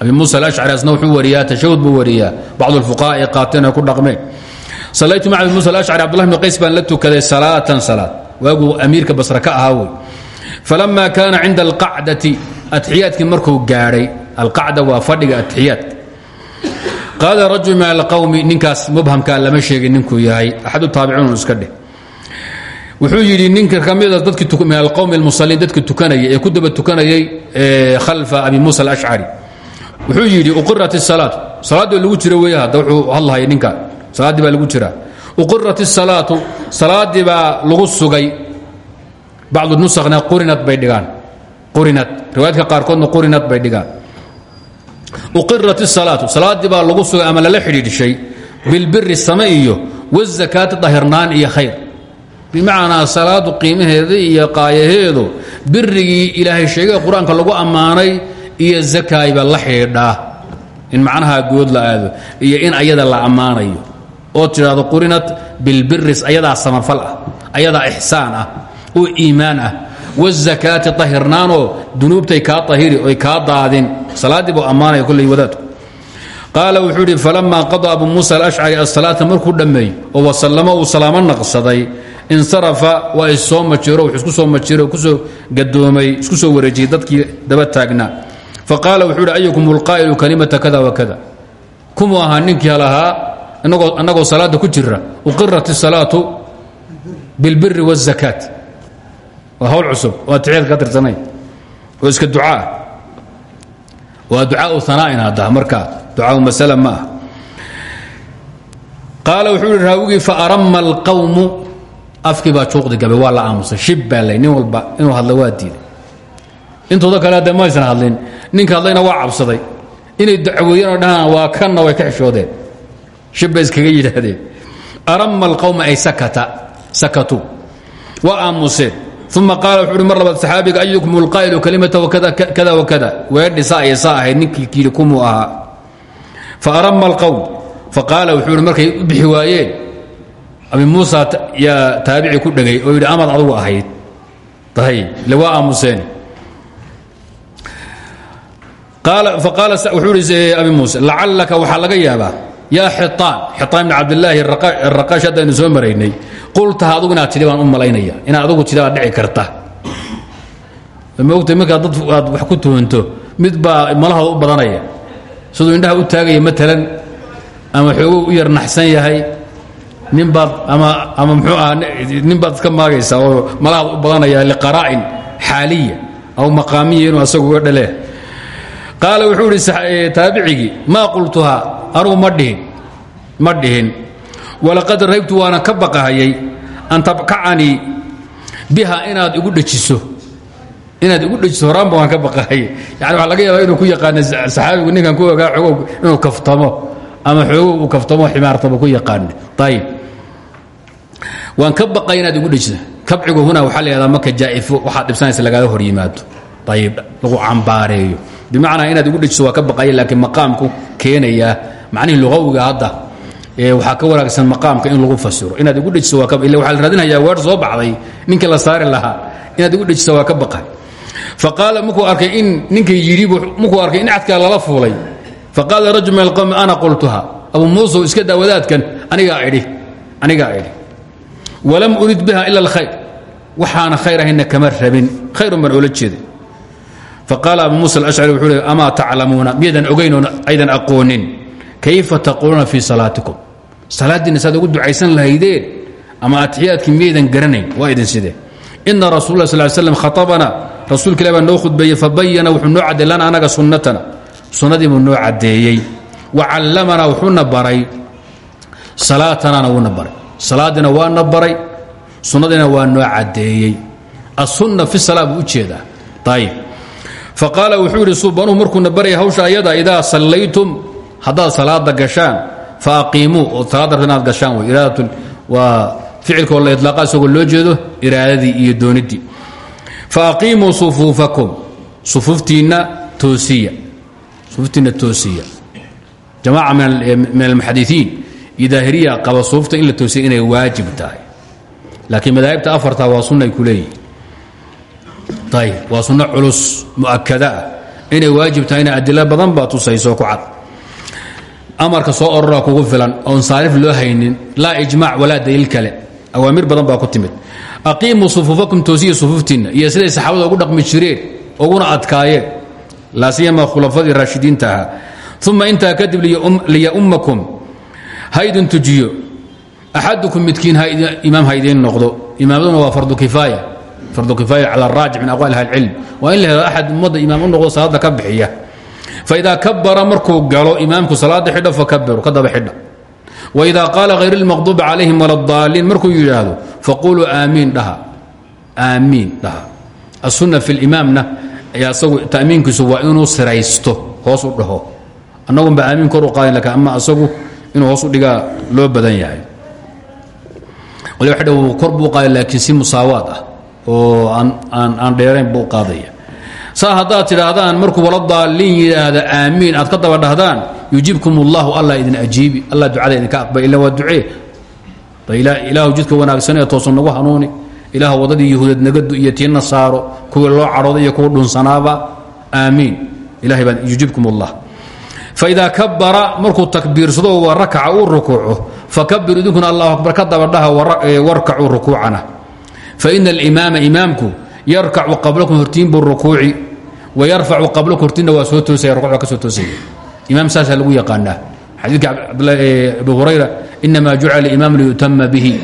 abi musa alashcari asna wuxuu wariyaa tashahud buu wariyaa bacd اlfuqahaai qaateen ay ku dhaqmeen sallaytu maca abi musa alashcari cabdullah bn qays baan la tukaday salaatan salaad waaguu amiirka basra ka ahaa wey falama kaana cinda alqacdati atxiyaadkii markuu gaadhay alqacda waa fadhiga atxiyaadka qaala rajul min alqawmi ninkaas mubhamkaa lama sheegin ninkuu yahay axadu taabiciin iska dheh wuxuu yidhi ninka kamida dadkii min alqowmi almusaliin dadkii tukanaya ee ku daba tukanayay khalfa abi muusa alashcari wuxuu yidhi uqirat isalaatu salaaddii lagu jiro wey hadda wuxuu hadlahaya ninka salaaddii baa lagu jiraa uqirat isalaatu salaaddii baa lagu sugay. Bacdu nusakna qurinad bay dhigaan. Qurinad. Riwaayadka qaarkoodna qurinad bay dhigaan. Uqirat isalaatu salaaddii baa lagu sugay ama lala xidhiidhishay bilbiri same iyo wazakaati dahirnaan iyo khayr bimacnaa salaadu qiimaheeda iyo qaayaheedu birigii ilaahay sheegay qur'aanka lagu ammaanay iyo zakayba la xidhiidhaa in macnaha good la aado iyo in ayada la ammaanayo. Oo tidhaahdo qurinat bilbiris ayadaa samafal ah ayadaa ah oo iimaan ah. Wazakaati ahirnaanoo dunuubtay kaa ahiri oy kaa daadin. Salaaddii buu ammaanaya kolley wadaadku. Qaala wuxuu idhi falama qadaa abu muusa alashcari asalaata markuu dhammeey oo wasallamo uu salaamo naqsaday insarafa waa issoo majiro wux isku soo majiro ku soo gadoomay isku soo wareejiyey dadkii daba taagnaa faqaala wuxuu idhi ayukum kalimata kada wakada kumuu ahaa ninkii lahaa annagoo salaadda ku jira uqirat isalaatu bilbiri wاzakaat waa hawl cusub oo atixyaadka ka tirsanay. Oo iska ducaah waa ducaau anaain hadda markaa ducaau masala ma wuxuu ihi raawigii faarama alqawmu afkii baa juuqdi gabay waa la aamusay. Shib baa nin walba inuu hadla waa diiday. Intooda kale hadde hadlin. Ninka hadlayna waa cabsaday. Inay dacweeyeen oo dhahaan waa kanna way ka xishoodeen. Shib bay iskaga yidhaahdeen. Arama alqawma ay sakata sakatuu waa aamuseen. Uma qaala wuxuu uhi mar labaad saxaabiga ayukum ulqaa'ilu kalimata kada wakada weedhi saa iyo saa ahayd ninkii kiili ahaa. Faarama alqowm faqaala wuxuu ihi markay u bixi abi muusa yaa taabici ku dhegay oo yidhi amaad adugu ahayd. Ayb le waa aamuseen. Faqaala wuxuu ihi abi muuse lacallaka waxaa laga yaabaa. Yaa xiطaan xiطaan ibn cabdilaahi araqaash haddaynu soo maraynay. Qultaha adugu inaad tidhi baan u adugu baad dhici karta. Maogtay markaad dad aad wax ku tuhunto mid baa malahooda u badanaya. Siduu indhaha u taagaya maalan ama xooguu u yar naxsan yahay nin baad ama ama muxuu aha nin baad iska maagaysaa oo malahaad u badanaya liqaraa'in xaaliya aw maqaamiya inuu asagu uga dhalee. Qaala wuxuu idhi taabicigii maa qultuhaa anugu ma dhihin ma dhihin. Walaqad raybtu waana ka baqahayay an tabkacanii biha inaad igu dhejiso inaad igu dhejiso horaanba waan ka baqahayay. Yani waxaa laga yaabaa inuu ku yaqaano saxaabigu ninkan ku ogaa xoogow inuu kaftamo ama xoogow uu kaftamo ximaartaba ku yaqaano ayib waan ka baqay inaad igu dhejiso kabcigu huna waxaa la yahdaa marka jaa'ifo waxaad dhibsanaysa lagaaga hor yimaado ayib lagu cambaareeyo. Bimacnaa inaad igu dhejiso waa ka baqaya laakiin maqaamku keenayaa macnihii luqawiga hadda. Waxaa ka wanaagsan maqaamka in lagu fasiro. Inaad igu dhejiso waa ila waxaa la raadinayaa weer soo baxday ninka la saari lahaa. Inaad igu dhejiso waa ka baqay faqaala markuu arkay in ninkii yidhi markuu arkay in cadkaa lala fuulay. Faqaala rajul min alqowmi ana qultuha abu muusow iska daa wadaadkan anigaa idhi anigaa idhi walam urid biha ila alkhayr. Waxaana khayr ahayna kama rabin. Khayrun baan oola jeeday. Faqaala abu muusa alashcari wuxuu leey amaa taclamuuna? Miyadan ogaynoo aydan aqoonin. Kayfa taquuluuna fii salaatikum? Salaaddiinna saad ugu ducaysan lahaydeen ama atixiyaadkii miyaydan garanayn? Waa idin sidee? Ina rasul lah sal slam khaabana rasuulka ilah baa noo khudbeeyey fabayana wuxuu noo caddeey lana anaga sunnatana. Sunnadii buu noo caddeeyey. Wa callamanaa wuxuuna baray. Salaatanana wuuna baray salaadiina waana baray sunnadiina waa noo caddeeyey. Asunna fi sala buu u jeedaa. Ayib faqaala wuxuu yidhi suubanuhu markuuna hawsha ayada idaa sallaytum haddaad salaada gashaan fa aqiimuu oo salaad rabta inaad gashaan wey la idlaaqa isagoo loo jeedo iraadadii iyo dooniddii fa aqiimuu sufuufakum sufuuftiinna toosiya. Sufuuftiinna toosiya. Jamaaca min almuxadisiin iyo daahiriya qaba suufta in la toosiya inay waajib tahay. Laakiin madaahibta afarta waa sunna ay ku leeyihiin ayb waa sunno culus mu'akada ah. Inay waajib tahay ina adilo badan baa tusayso ku cad. Amarka soo orora kugu filan oon saarif loo haynin laa ijmac walaa daliil kale. Awaamir badan baa ku timid. Aqiimuu sufuufakum toosiya sufuuftiinna. Iyo siday saxaabada ugu dhaqmi jireen uguna adkaayeen. Laa siyama khulafadii raashidiinta ahaa. Uma intaa kadib liyummakum ha idin tujiyo. Axadukum midkiin imaam ha idiin noqdo. Imaamaduna waa fardu kifaaya. Fardu kifaaya cala araajic min aqwaali ahli cilm waa in la helo axad ummadda imaam u noqdo salaadda ka bixiya. Faidaa kabara markuu galo imaamku salaada xidho fakabiru ka daba xidha waidaa qaala hayr اlmaqduubi calayhim wala اdaaliin markuu yidhaahdo faquluu aamiin dhaha. Aamiin dhaha. Asunna fi limaamna asagu ta'miinkiisu waa inuu siraysto hoos u dhaho. Annagunba aamiin kor u qaadin laakiin ama asagu inuu hoos u dhigaa loo badan yahay. Wuu kor buu qaaday laakiin si musaawaad ah oo aan dheerayn buu qaadaya. Saa haddaad tidhaahdaan wala daaliin yidhaahda aamiin aad ka daba dhahdaan yujiibkum ullahu alla idin ajiibi alla ducada idinka aqbal ila waa ducee. Ilaahu jidka wanaagsan ee toosan nagu hanuuni ilaah waddadii yahuudeed nagadu iyo tiina saaro kuwii loo cadhooday iyo kuwa dhunsanaaba aamiin. Ilahay baa yujiibkum faidaa kabara markuu takbiirsado wa rakaca uu rukuuco fakabir idinkuna allahu akbar ka daba dhaha warkacuu rukuucana faina alimaama imaamku yarkacu qablakum hortiin buu rukuuci wayarfacu qablakum hortiinna waa soo toosaya rukuucda ka soo toosaya imaam saasaa lagu yaqaanaa xadiidka abu hurayra inama jucila limaam liyutama bihi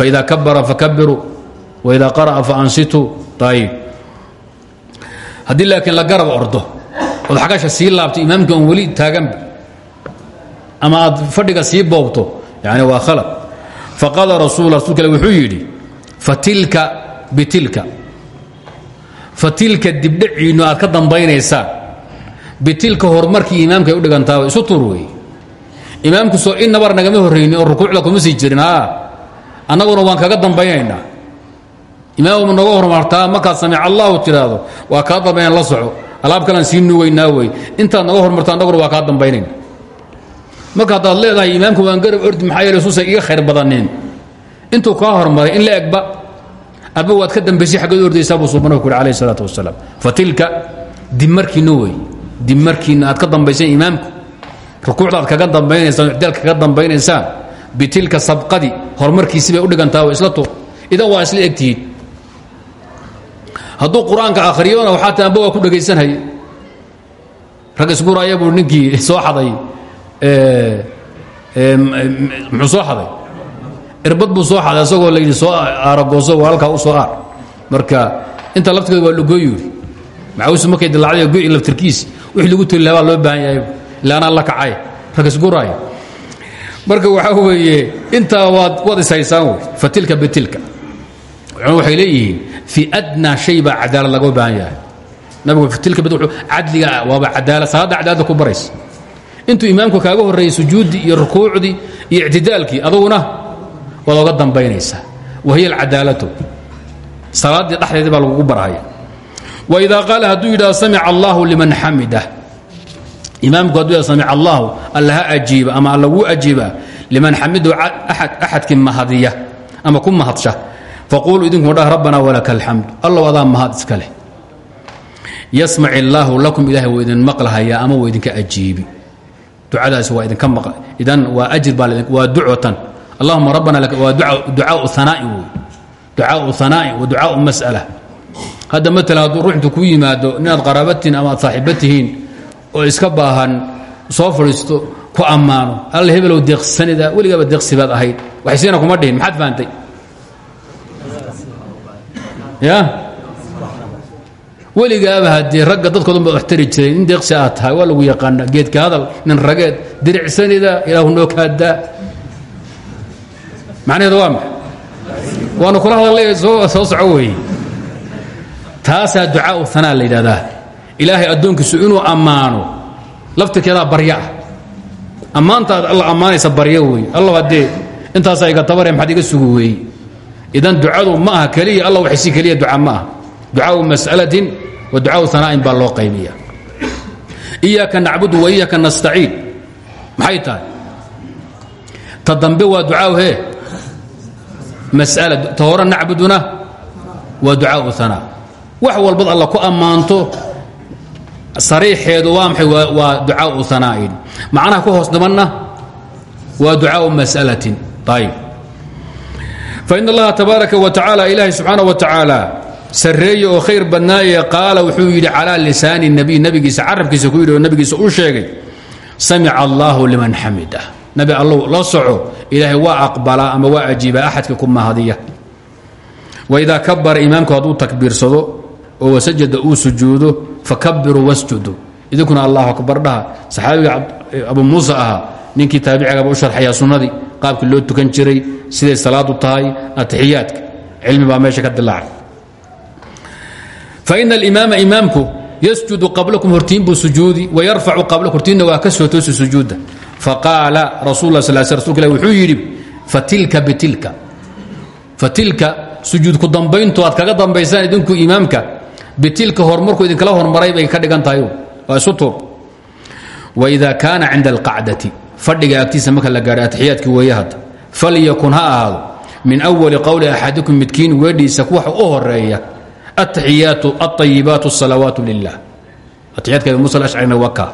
faida kabara fakabiruu waida qara'a faansituu ayib haddii laakiin la garab ordo ood xagasha sii laabto imaamkii oon weli taaganba ama aad fadhiga sii boobto yani waa khalad. Faqala rasul rasulka ale wuxuu yidhi fatilka bitilka fatilka dibdhaciinnu aad ka dambaynaysaan bitilka horumarkii imaamka ay u dhigantaaba isu tuur wey. Imaamku soo in nabar nagama horraynin oo rukuucda kuma sii jirin annaguna waan kaga dambaynaynaa imaamuma noga hormartaa markaad samic allahu tidhaahdo waa kaa dambaynan la soco alaab kalaan sii nuugaynaa wey intaad naga hormarta annaguna waa kaa dambaynayna marka haddaad leedahay imaamku waan garab ordi maxaa yeele suusan iga khayr badaneen intuu kaa hormaray in la egba adba waad ka dambaysay xaggeed ordaysaa buu suubanahu ku yhi alayh isalaatu wasalaam fatilka dibmarkiinna wey dibmarkiinna aad ka dambayseen imaamku rukuucdaad kaga dambaynaysaan icdaalka kaga dambaynaysaan bitilka sabqadii horumarkiisi bay u dhigantaa isla tuur. Idan waa isla egtihiin hadduu qur'aanka akhriyona waxaa tii amba waa ku dhegaysanhay rag isguraya buu ninkii soo xaday. Muxuu soo xaday? Irbad buu soo xaday asagoo la yidhi soo aaragooso waa halkaa u soo aar. Marka inta laftigeeda waa lagoo yidhi. Maxawsu markay dilacday goy laftirkiisi wixii lagu toli lahaa baa loo baahan yahay. Ilaanaa la kacay. Rag isguraaya marka waxaa weeye intaa waad waad ishaysaan wey. Fatilka bitilka waxay leeyihiin fii adnaa shay baa cadaalad laga baahan yahay. Nabigu fatilka bid cadliga waaba cadaalad salaadda cadaaladda ku imaamku kaaga horreeyey sujuuddii iyo rukuucdii iyo ictidaalkii aduguna waad oga dambaynaysaa wahiya alcadaalatu. Salaaddii dhexdeedii baa lagugu barhaya waidaa qaala hadduu yidhahdo samica allahu liman xamidah imaamku hadduu yidhahdo samica allahu alla ha ajiiba ama alla wuu ajiibaa. Liman xamidu axadkii mahadiya ama ku mahadsha faquuluu idinkuma dhah rabbana walaka alxamdu allow adaa mahad iska leh yasmac lakum ilahay wuu idin maqlahayaa ama wuu idinka ajiibi ducadaasi waa idinka maq idan waa ajir baa waa ducotan allahuma rabbana waa ducaau hanaa'i wey ducaau hanaa'i wa ducaau mas'ala hadda maalan hadduu ruux yimaado inaad qaraabatiin ama aad oo iska baahan soo fadhiisto ku ammaano alla hebelow deeqsanida weligaaba deeqsi baad ahayd waxaysiina kuma dhihin maxaad fahantay ya. Weligaaba haddii ragga dadkoodun baad wax tari jiray in deeqsi aad tahay waa lagu yaqaana geedka hadal nin rageed diricsanida ilaahu noo kaadaa macnaheedu waa maxa waanu kula hadallay soo soco weeye. Taasaa ducaau hanaa la yidhahdaa ilaahay addoonkiisu inuu ammaano laftirkeedaa barya ah. Ammaantaad alla ammaanaysa baryo weeye. Allah haddee intaasaa iga tabare maxaad iga sugi weeye idan ducadu ma aha keliya alla waxaysi keliya duca ma aha ducaau mas'alatin wa ducaau hanaa'in baa loo qaybiya iyaaka nacbudu wa iyaaka nastaciin. Maxay tahay? Ta dambe waa ducaau hee? Mas'ala ta hore nacbuduna waa ducaau hanaa wax walbad alla ku ammaanto sariixeedu waa maxay? Waa ducaau hanaa'in macnaha ku hoos dhimanna waa ducaau mas'alatin. Ayib fain allaha tabaaraka wa tacaala ilaahay subxaana wa tacaala sarreeye oo khayr badnaaye qaala wuxuu yidhi calaa lisaani nabiy nabigiisa carabkiisa ku yidhi oo nabigiisa u sheegay samica allahu liman xamidah nabi allow la soco ilaahay waa aqbalaa ama waa ajiiba axadka ku mahadiya waidaa kabara imaamku hadduu takbiirsado oo wasajada uu sujuudo fakabiruu wasjuduu idinkuna allahu akbar dhaha saxaabiga abu muusa ahaa ninkii taabicigaba u sharxayaa sunnadii qaabkii loo tukan jiray siday salaadu tahay atixiyaadka cilmi baa meesha ka dilaacay. Faina alimaama imaamku yasjudu qablakum hortiin buu sujuudi wayarfacu qablakum hortiinna waa ka soo toosi sujuudda. Faqaala rasul la sl rsulka ilah wuxuu yidhi fatilka bitilka fatilka sujuudku dambayntu aad kaga dambaysaan idinku imaamka bitilka horumarku idinkala hormaray bay ka dhigan tahay. Waa isu tuur. Waida kaana cinda alqacdati fadhiga agtiisa marka la gaadhay atixiyaadkii weeye hadda. Falyakun ha ahaado. Min awali qowli axadikum midkiin weedhiisa kuwaxa u horreeya ataxiyaatu alayibaat asalawaatu lilah atixiyaadka musa alashcarina waa kaa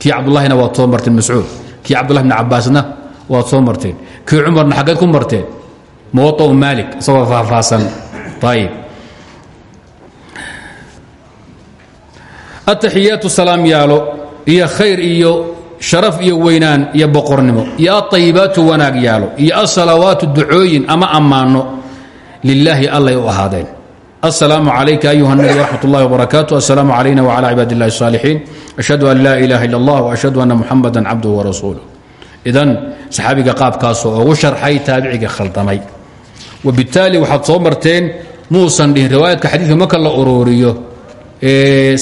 kii cabdullahina waad soo marteen mascuud. Kii cabdullahi bni cabaasna waad soo marteen. Kii cumarna xaggeed ku marteen. Muwaau maalik isagoo faahfaahsan. Ayib ataxiyaatu salaam yaalo iyo khayr iyo sharaf iyo weynaan iyo boqornimo iyo aayibaatu wanaag yaalo iyo asalawaatu ducooyin ama ammaano lilaahi allay u ahaadeen asalaamu calayka ayuha nabi wraxmat اllahi wbarakaatu asalaamu calayna wcala cibaad اllahi الصaalixiin ashhadu an laa ilaha illa اllah وashhadu anna muxamada cabduh warasuuluh idan saxaabiga qaabkaasoo ugu sharxay taabiciga khaldamay wabitaali waxaad soo marteen muusan dhihin riwaayadka xadiidka marka la uruuriyo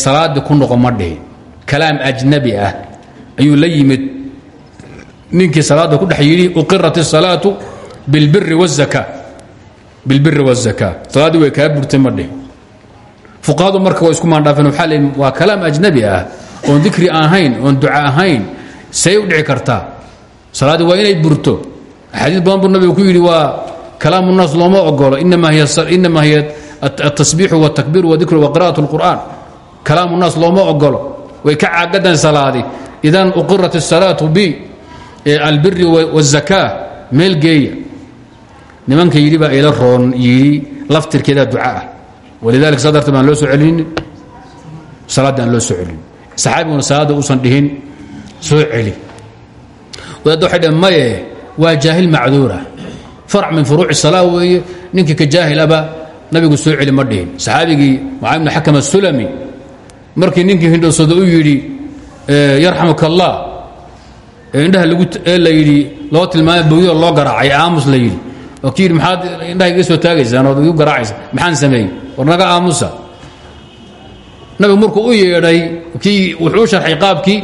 salaadii ku noqo ma dhihin kalaam ajnabi ah ayuu la yimid ninkii salaada ku dhex yidhi uqirat الsalaaةu biاlbiri والzaka bilbiri wالzaka salaaddii way kaa burtay ma dhihin fuqahadu marka waa isku maandhaafeen waxaa le waa kalaam ajnabi ah oon dikri ahayn oon duca ahayn say u dhici kartaa salaaddii waa inay burto axaadiis badan buu nabigu ku yidhi waa kalaam الnaas looma ogolo inama hiya atasbiixu wاtakbiir wadikru waqira'aة اlqur'an kalaam الnaas looma ogolo way ka caagadan salaadi idan uqirat الsalaaةu bi albiri wالzaka meel geeya nimanka yidhi baa ila roon yidhi laftirkeedaa duca ah walidalika saa darteed baan loo soo celinin salaaddii aan loo soo celinin saxaabiguna salaadda uusan dhihin soo celi wadaadda waxay dhaheen maye waa jaahil macduura farc min furuuci salaa weeye ninkii ka jaahilaba nabigu soo celi ma dhihin saxaabigii mucaa ibnu xakam asulami markii ninkii hindhowsado u yidhi yarxamuka allah indhaha lagu ee loo tilmaamay bogyo loo garaacay aamus la oo ki yidhi maxaad indhaha iga soo taagaysaan ood igu garaacaysa maxaan sameeyey? War aamusa. Nabigu markuu u yeedhay kii wuxuu sharxay qaabkii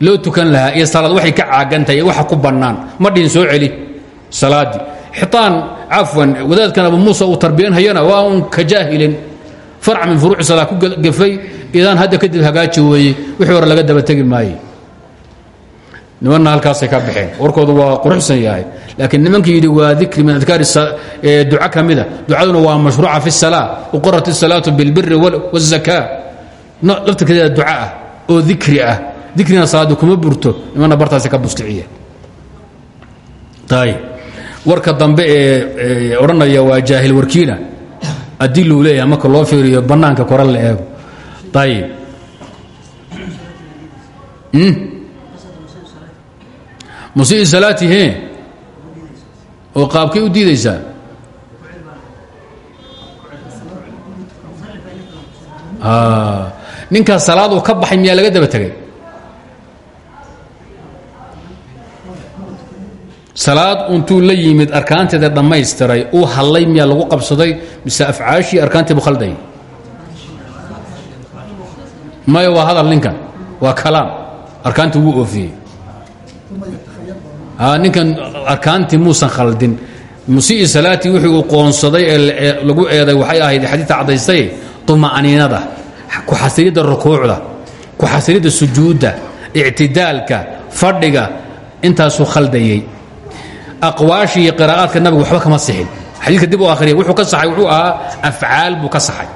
loo tukan lahaa iyo salaad waxay ka caagantahay waxa ku bannaan. Ma dhihin soo celi. Salaaddii xitaan cafwan wadaadkan abu muusa uu tarbiyanhayana waa un ka jaahilin farc min furuuc salaa ku gafay idaan hadda kadib hagaaji weeye wixii hore laga daba tegi maayey nimanna halkaasay ka baxeen. Warkoodu waa quruxsan yahay. Laakiin nimanka yidhi waa dikri min adkaar duca ka mida. Ducaduna waa mashruuca fi salaa. Uqirat isalaatu bilbiri wاzaka laftirkeeda duca ah oo dikri ah. Dikrina salaadu kuma burto. Nimanna bartaasi ka buskiciyeen warka dambe ee odhanaya waa jaahil warkiina adiluu leeyahay marka loo fiiriyo bannaanka kore la eego. Ayb musii salaatihe oo qaabkay u diidaysaa? Ninkaas salaaduu ka baxay miyaa laga daba tegay salaad untuu la yimid arkaanteeda dhammaystiray uu hadlay miyaa lagu qabsaday? Mise afcaashii arkaantii bu khalday? Maya waa hadal ninkan. Waa kalaam. Arkaantii wuu oofiyey. Ninkan arkaantii muusan khaldin. Musii salaatii wixii uu qoonsaday ee lagu eeday waxay ahayd xadiidta caddaystay tuma'niinada ku xasilidda rukuucda ku xasilidda sujuudda ictidaalka fadhiga intaasuu khaldayey aqwaashii iyo qiraa'aadka nabiga waxba kama sixin. Xadiidka dib u akhriya wuxuu ka saxay wuxuu ahaa afcaal buu ka saxay.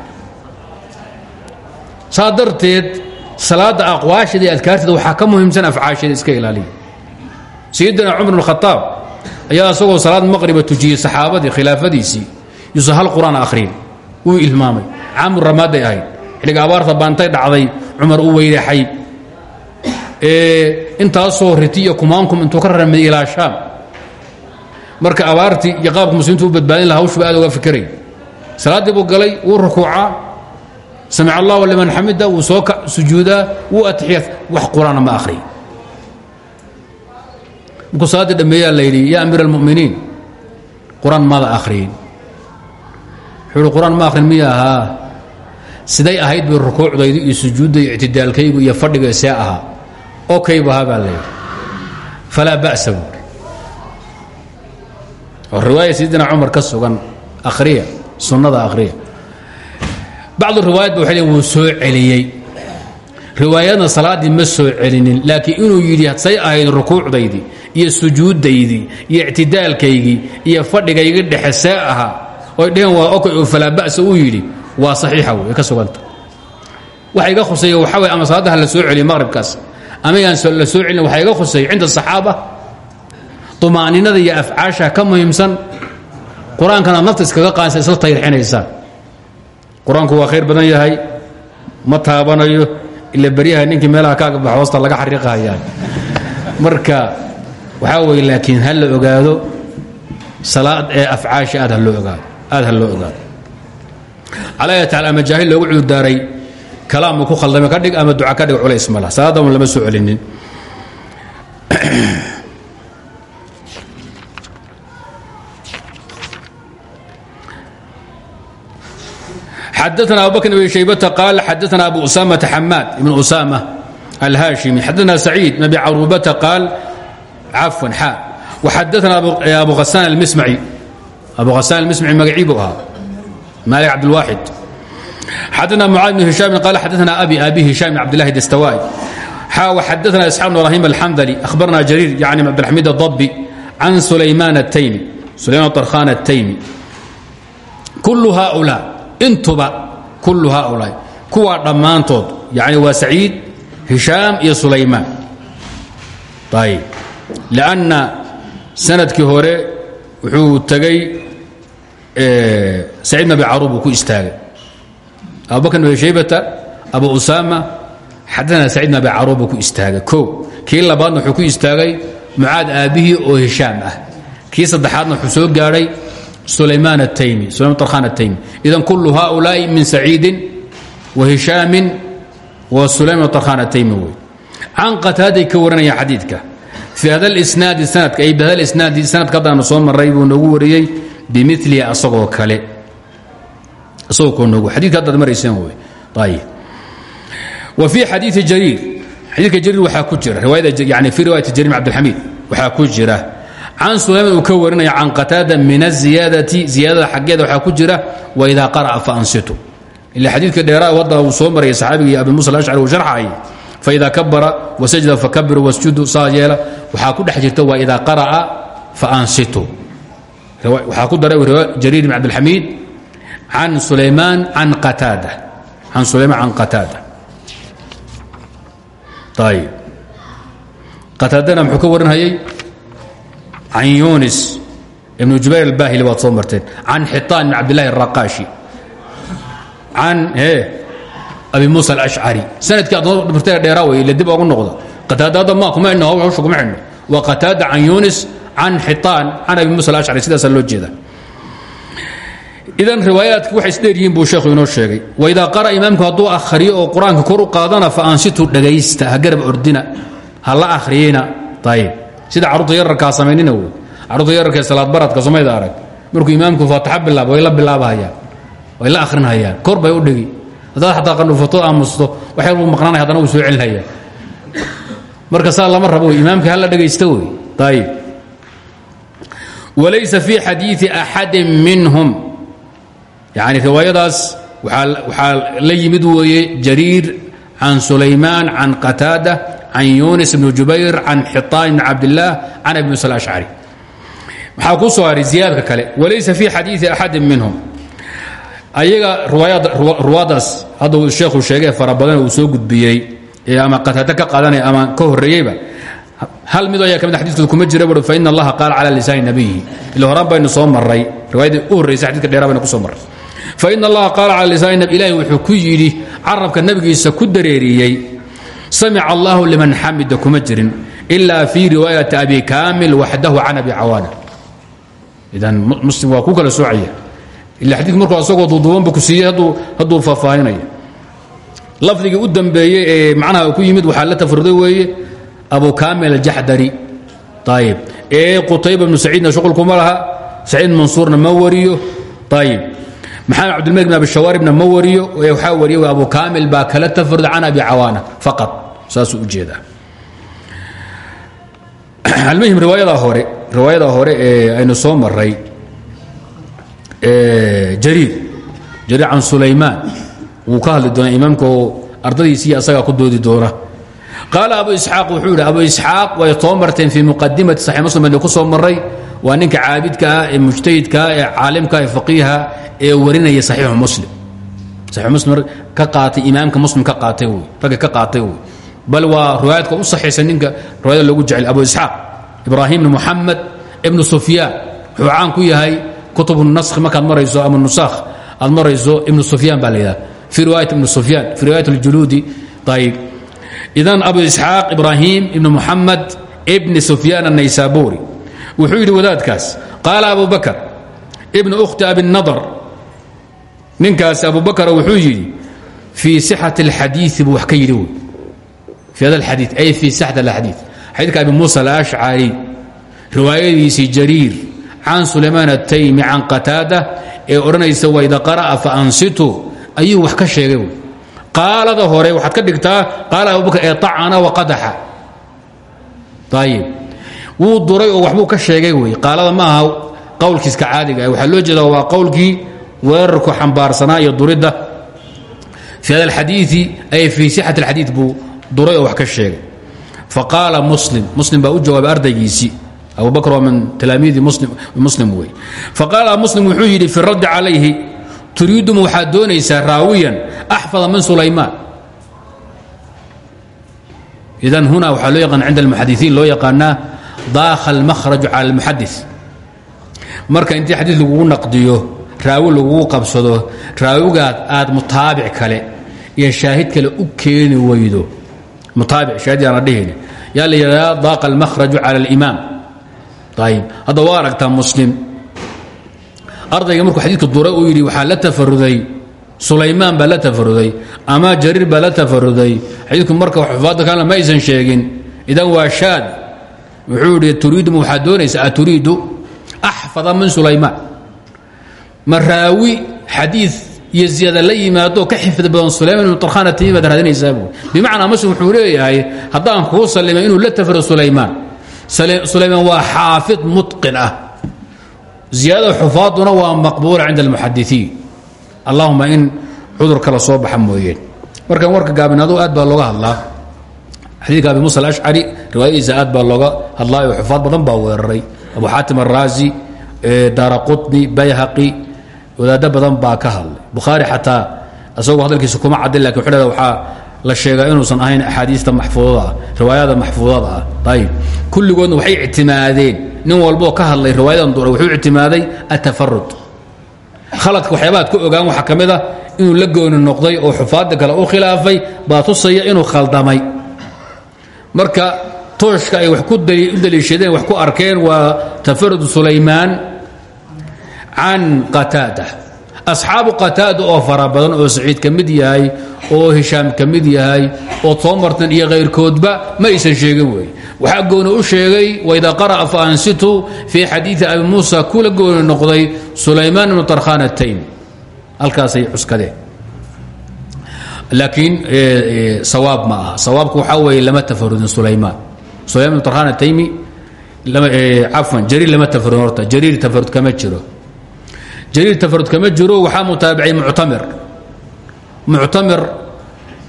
Saa darteed salaadda aqwaasheeda iyo adkaarteeda waxaa ka muhiimsan afcaasheeda iska ilaaliya. Sayidina cumar bn khaaab ayaa isagoo salaad maqriba tujiyey saxaabadii khilaafadiisii yuusan hal qur'aan akhriyin. Wuu ilmaamay. Caamur ramaaday ahayd. Xilliga abaarta baantay dhacday cumar u weyraxay intaasoo riti iyo kumaankum intuu ka raramay ilaa shaam marka abaartii iyo qaabka muslimiintu u badbaadin laha hawshuba aad uga fikiray salaaddii buu galay wuu rukuucaa samic allahu liman xamida wuu soo sujuudaa wuu atixiya wax qur'aana ma akhriy markuu salaaddii dhammeeyaa la yidhi yaa amiir almuminiin qur'aan maada akhriyin? Ma akhrin miya ahaa. Siday ahayd bay rukuucdaydu iyo sujuudda iyo iyo fadhiga see ahaa. Okaybu ahaa baa la ba'sa oo riwaaya sayidina cumar ka sugan akhriya sunnada akhriya. Bacdu riwaayad ba waxay wuu soo celiyey. Riwaayadna salaaddii ma soo celinin laakiin inuu yidhi say ahayd rukuucdaydii iyo sujuuddaydii iyo ictidaalkaygii iyo fadhigaygii dhexe see ahaa oy waa oo falaa ba'sa uu yidhi waa saxiixa wey ka suganta. Waxa iga khuseeya waxaa wey ama salaadda la soo celiyo maqribkaas ama yaan la soo celin waxaa iga khuseeya cinda saxaaba طuma'ninada iyo afcaasha ka muhiimsan qur'aankan aad nafta iskaga qaansa isla tayrxinaysaan qur'aanku waa khayr badan yahay ma taabanayo ila beryaha ninkii meelaha kaaga bax laga xariiqahayaa marka waxaa weye laakiin ha ogaado salaad ee afcaasha aad ha loo ogaado aad ha ogaado. Calaa taala ama jaahil loogu cudurdaaray kalaamu ku khaldame ka dhig ama duca ka dhig culays ma lah lama soo xadana abu bakr bn shaybata qaal xadana abu usamata xamaad ibn usama alhaashimi xadana saciid bn abi carubata qaal cafwan xa waxadana abu hasaan almismaci abu hasaan almismaci magacii buu ahaa malik cabdilwaaxid xadana mucaad bn hishaam qaal xadana abi abi hishaam bn cabdillahi dastawaay xa waxadana isxaaq bn ibrahim alxandali akhbarna jariir yani cabdilxamiid adabbi can sulaymaan ataymi sulaymaan tarkhan ataymi kul haulaa intuba kullu haaulaa kuwaa dhammaantood yani waa saciid hishaam iyo sulaymaan. Ayb lanna sannadkii hore wuxuu tegey saciid nabi caruub uu ku istaagay. Abubakr nabi shaybata abu usaama xadana saciid nabi caruub ku istaagay. O kii labaadna wuxuu ku istaagay mucaad aabbihii oo hishaam ah. Kii saddexaadna wuxuu soo gaadhay sulaymaan ataymi sulayman tarkhan ataymi idan kullu haulaa'i min saciidin wa hishaamin wa sulayman tarkhan ataymi wey can qataaday ka waranaya xadiidka fii hada lisnaadi sanadka ay bihada isnaadi sanadka haddaanu soo maray buu noogu wariyey bimilihi asagoo kale isagoo koo noogu xadidka haddaad marayseen wey ayib wa fii xadiidi jariir xadiidka jariir waxaa ku jira riwaayada yani fii riwaayati jariir cabdilxamiid waxaa ku jira can sulayman uu ka warinaya can qataada min aziyaadati ziyaadada xaggeeda waxaa ku jira waidaa qara'a faansitu ila xadiidka dheeraa wadda uu soo marayay saxaabigii abi musa alashcari uu sharxayay faida kabara wasajda fakabiru wasjudu saa yeela waxaa ku dhex jirta waa idaa qara'a faansitu waxaa ku daray jariir bn cabdilxamiid can sulaymaan can qataada. Can sulaymaan can qataada. Ayb qataadana muxuu ka warinhayay can yunis ibnu jubayr albahili waad soo marteen. Can xitaan ibn cabdillahi araqaashi can abi muusa alashcari sannadkii aad martee dheeraa wey ile dib ogu noqda qataadada ma kuma xidhno hawsha kuma xidhno. Waa qataada can yunis can xitaan can abi muusa alashcari sidaasaa loo jeeda idan riwaayaadki waxay isdheer yihiin buu sheekhu inoo sheegay. Waidaa qara imaamku hadduu akhriyo oo qur'aanka kor u qaadana fa ansitu dhagaysta ha garab ordina ha la akhriyina ayib sida carruurta yararkaa samaynina wey carruurta yararkaee salaadbaradka somayda arag. Markuu imaamku faataxa bilaabo way la bilaabahayaan way la akhrinhayaan kor bay u dhigi. Haddaad xataa qandhuufato aamusto wax yar buu maqnaanaya haddana wuu soo celinhayaa. Marka saa lama rabo wey imaamka hala dhagaysta wey ayib walaysa fii xadiii axadin minhum. Yani riwaayadaas waxaa la yimid weeye jariir can sulaymaan can qataada can yunis bn jubayr can xiطaan bn cabdillaah can abi musa alashcari waxaa ku soo haray ziyaadka kale. walaysa fii xadiii axadin minhum ayaga ruwaadaas hadda sheekhu sheegee fara badan uu soo gudbiyey. ama qataada ka qaadanaya ama ka horreeyeyba hal mid ayaa ka mid xadiiskooda kuma jira bui fain allaha qaala cala lisaani nabiyihi ila horaan baynu soo maray riwaayadii u horraysay xadidka dheera baynu ku soo marray fain allaha qaala cala lisaani ilahi wuxuu ku yidhi carabka nabigiisa ku dareeriyey samica allahu liman xamida kuma jirin ila fii riwaayati abi kaamil waxdahu can abi cawaana idan muslim waa ku kala soocaya ila xadiidku markuu asagoo duuduubanba ku siiyey hadduu faahfaahinaya lafdigii u dambeeyey ee macnaha ku yimid waxaa la tafruday weeye abu kamil aljaxdari ayib ee qutayba bnu saciidna shuqulkuma laha saciid mansuurna ma wariyo ayib maxamed cabdilmalik bn abi shawaaribna ma wariyo waxaa wariya abu kamil baa kala tafruda can abi cawaana faqad saasuu u jeedaa almuhim riwaayada hore riwaayada hore ee aynu soo maray jariir jariir can sulaymaan wuu ka hadli doonaa imaamka oo ardadiisii asagaa ku doodi doona. Qaala abu isxaaq wuxuu yidhi abu isxaaq way soo marteen fii muqadimati saxix muslim aynu ku soo marray. Waa ninka caabidka ah ee mujtahidka ah ee caalimka ee faqiiha ee warinaya saxiixu muslim. Saxiix muslim ka qaatay imaamka muslim ka qaatay wey ragga ka qaatay wey bal waa riwaayadka u saxiisan ninka riwaayada loogu jecel abu isxaaq ibraahim ibn muxamed ibnu sufyaan wuxuu caan ku yahay kutubu naskhi markaad marayso ama nusakh aad marayso ibnu sufyaan baa la yidhaha fii riwaayat ibnu sufyaan fii riwaayat اljuluudi ayib idan abu isxaaq ibraahim ibn muxamed bni sufyaan الnaysaburi wuxuu yidhi wadaadkaas qaala abu bakr ibn ukhti abinadr ninkaas abu bakr wuxuu yidhi fii sixat اlxadiiثi buu wax ka yidhi fi hada اxadii ay fii sixat اxadii xadiidka abi muusa alashcari riwaayadiisii jariir can sulaymaan الtaymi can qataada ee odhanaysa waida qara'a faansitu ayuu wax ka sheegay qaalada hore waxaad ka dhigtaa qaala abubakr ee acana waqadaxa ayib wuu duray oo waxbuu ka sheegay wey qaalada ma aha qowlkiiska caadiga waxaa loo jeeda waa qowlkii weerarku xambaarsanaa iyo duridda fii hada alxadiii ay fii sixat alxadiid buu duray oo wax ka sheegay. Faqaala muslim muslim baa u jawaabay ardaygiisii abu bakr waa min talaamiidi muslim wey. Faqaala muslim wuxuu yidhi fi raddi calayhi turiidum waxaad doonaysaa raawiyan axfada min sulaymaan? Idan huna waxaa loo yaqaan cinda almuxadiiin loo yaqaanaa daakha almakhraju cala almuxadi marka intii xadiid lagugu naqdiyo raawi lagugu qabsado raawigaad aad mutaabic kale iyo shaahid kale u keeni weydo mutaabic shaahid yaana dhihini. Yaa la yidhahdaa daaqa almakhraju cala alimaam. Ayib hadda waa aragtaa muslim. Ardayga markuu xadiidka dura uu yidhi waxaa la tafaruday sulaymaan baa la tafaruday ama jariir baa la tafaruday xadiidku marka xufaadda kalena ma aysan sheegin. Idan waa shaad. Wuxuu yidhi turiidu waxaad doonaysaa? Aturiidu axfada min sulaymaan. Ma raawi xadiid iyo ziyaada la yimaado ka xifdi badan sulayman ibnu tarkhana timi baad raadinaysaa buu. Bimacnaa muslim wuxuu leeyahay haddaan kuu salimay inuu la tafaro sulaymaan sulaymaan waa xaafid mutqin ah. Ziyaadada xufaaduna waa maqbuula cinda almuxadiiin allahuma in cudur kala soo baxa mooyeen. Markan warka gaabinaadu aad baa looga hadlaa. Xadiidka abi musa alashcari riwaayadiisa aad baa looga hadlaayo xufaad badan baa weeraray. Abu xaatim araazi daara qutni bayhaqi wadaado badan baa ka hadlay. Bukhaari xataa isagoo hadalkiisa kuma cadin laakiin wuxuu waxaa la sheegaa inuusan ahayn axaadiista maxfuudada ah riwaayada maxfuudada ah. Ayib kulligoodna waxay ictimaadeen. Nin walboo ka hadlay riwaayadan dura wuxuu ictimaaday atafarud khaladka waxyaabaad ku ogaan waxaa ka mid a inuu la gooni noqday oo xufaadda kale u khilaafay baa tusaya inuu khaldamay. Marka tooshka ay wax ku u daliishadeen wax ku arkeen waa tafarud sulaymaan can qataada asxaabu qataada oo fara badan oo saciid ka mid yahay oo hishaam ka mid yahay oo soo martan iyo kayrkoodba ma aysan sheegin wey. Waxaa gooni u sheegay waidaa qara'a fa ansitu fii xadiidi abi muusa kula gooni noqday sulaymaan ibnu tarkhan ataymi halkaasay cuskadeen. Laakiin sawaab ma aha. Sawaabku waxaa weeye lama tafarudin sulaymaan. Sulayman ibnu tarkhan ataymi cafwan jariir lama tafarudin horta. Jariir tafarud kama jiro jariir tafarud kama jiro waxaa mutaabicay muctamir. Muctamir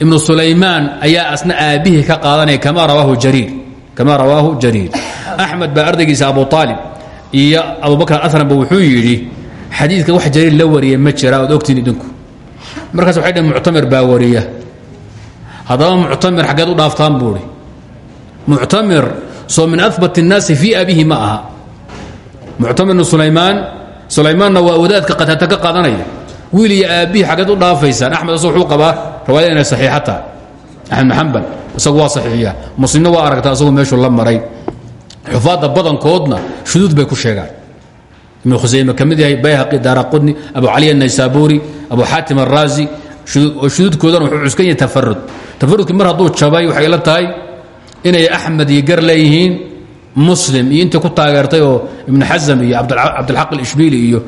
ibnu sulaymaan ayaa asna aabbihii ka qaadanaya kama rawaahu jariir kama rawaahu jariir axmed baa ardaygiisa abu aalib iyo abubakr asranba wuxuu yidhi xadiidka wax jariir la wariya ma jira oad ogtiin idinku. Markaas waxay dhhen muctamir baa wariya. Haddaba muctamir xaggeed u dhaaftaan buuhi muctamir soo min abat الnaasi fii abihi ma aha. Muctamir ibnu sulaymaan sulaymaanna waa wadaadka qataata ka qaadanaya wiil iyo aabbihii xaggeed u dhaafaysaan axmed asag wuxuu qabaa riwaayada inay saxiixa tahay axmed maxambal isagu waa saxiixiya muslimna waa aragtaa isagu meeshuu la maray. Xufaadda badankoodna shuduud bay ku sheegaan. Ibnu khusayme ka mid yahay bayhaqi daara qudni abu cali annaysaabuuri abu xaatim araazi oo shuduudkoodana wuxuu cuskan yahay tafarud. Tafarudki mar hadduu jabay waxay la tahay inay axmed iyo gar leeyihiin muslim iyo intii ku taageertay oo ibnu xasam iyo cabdilxaq alishbiili iyo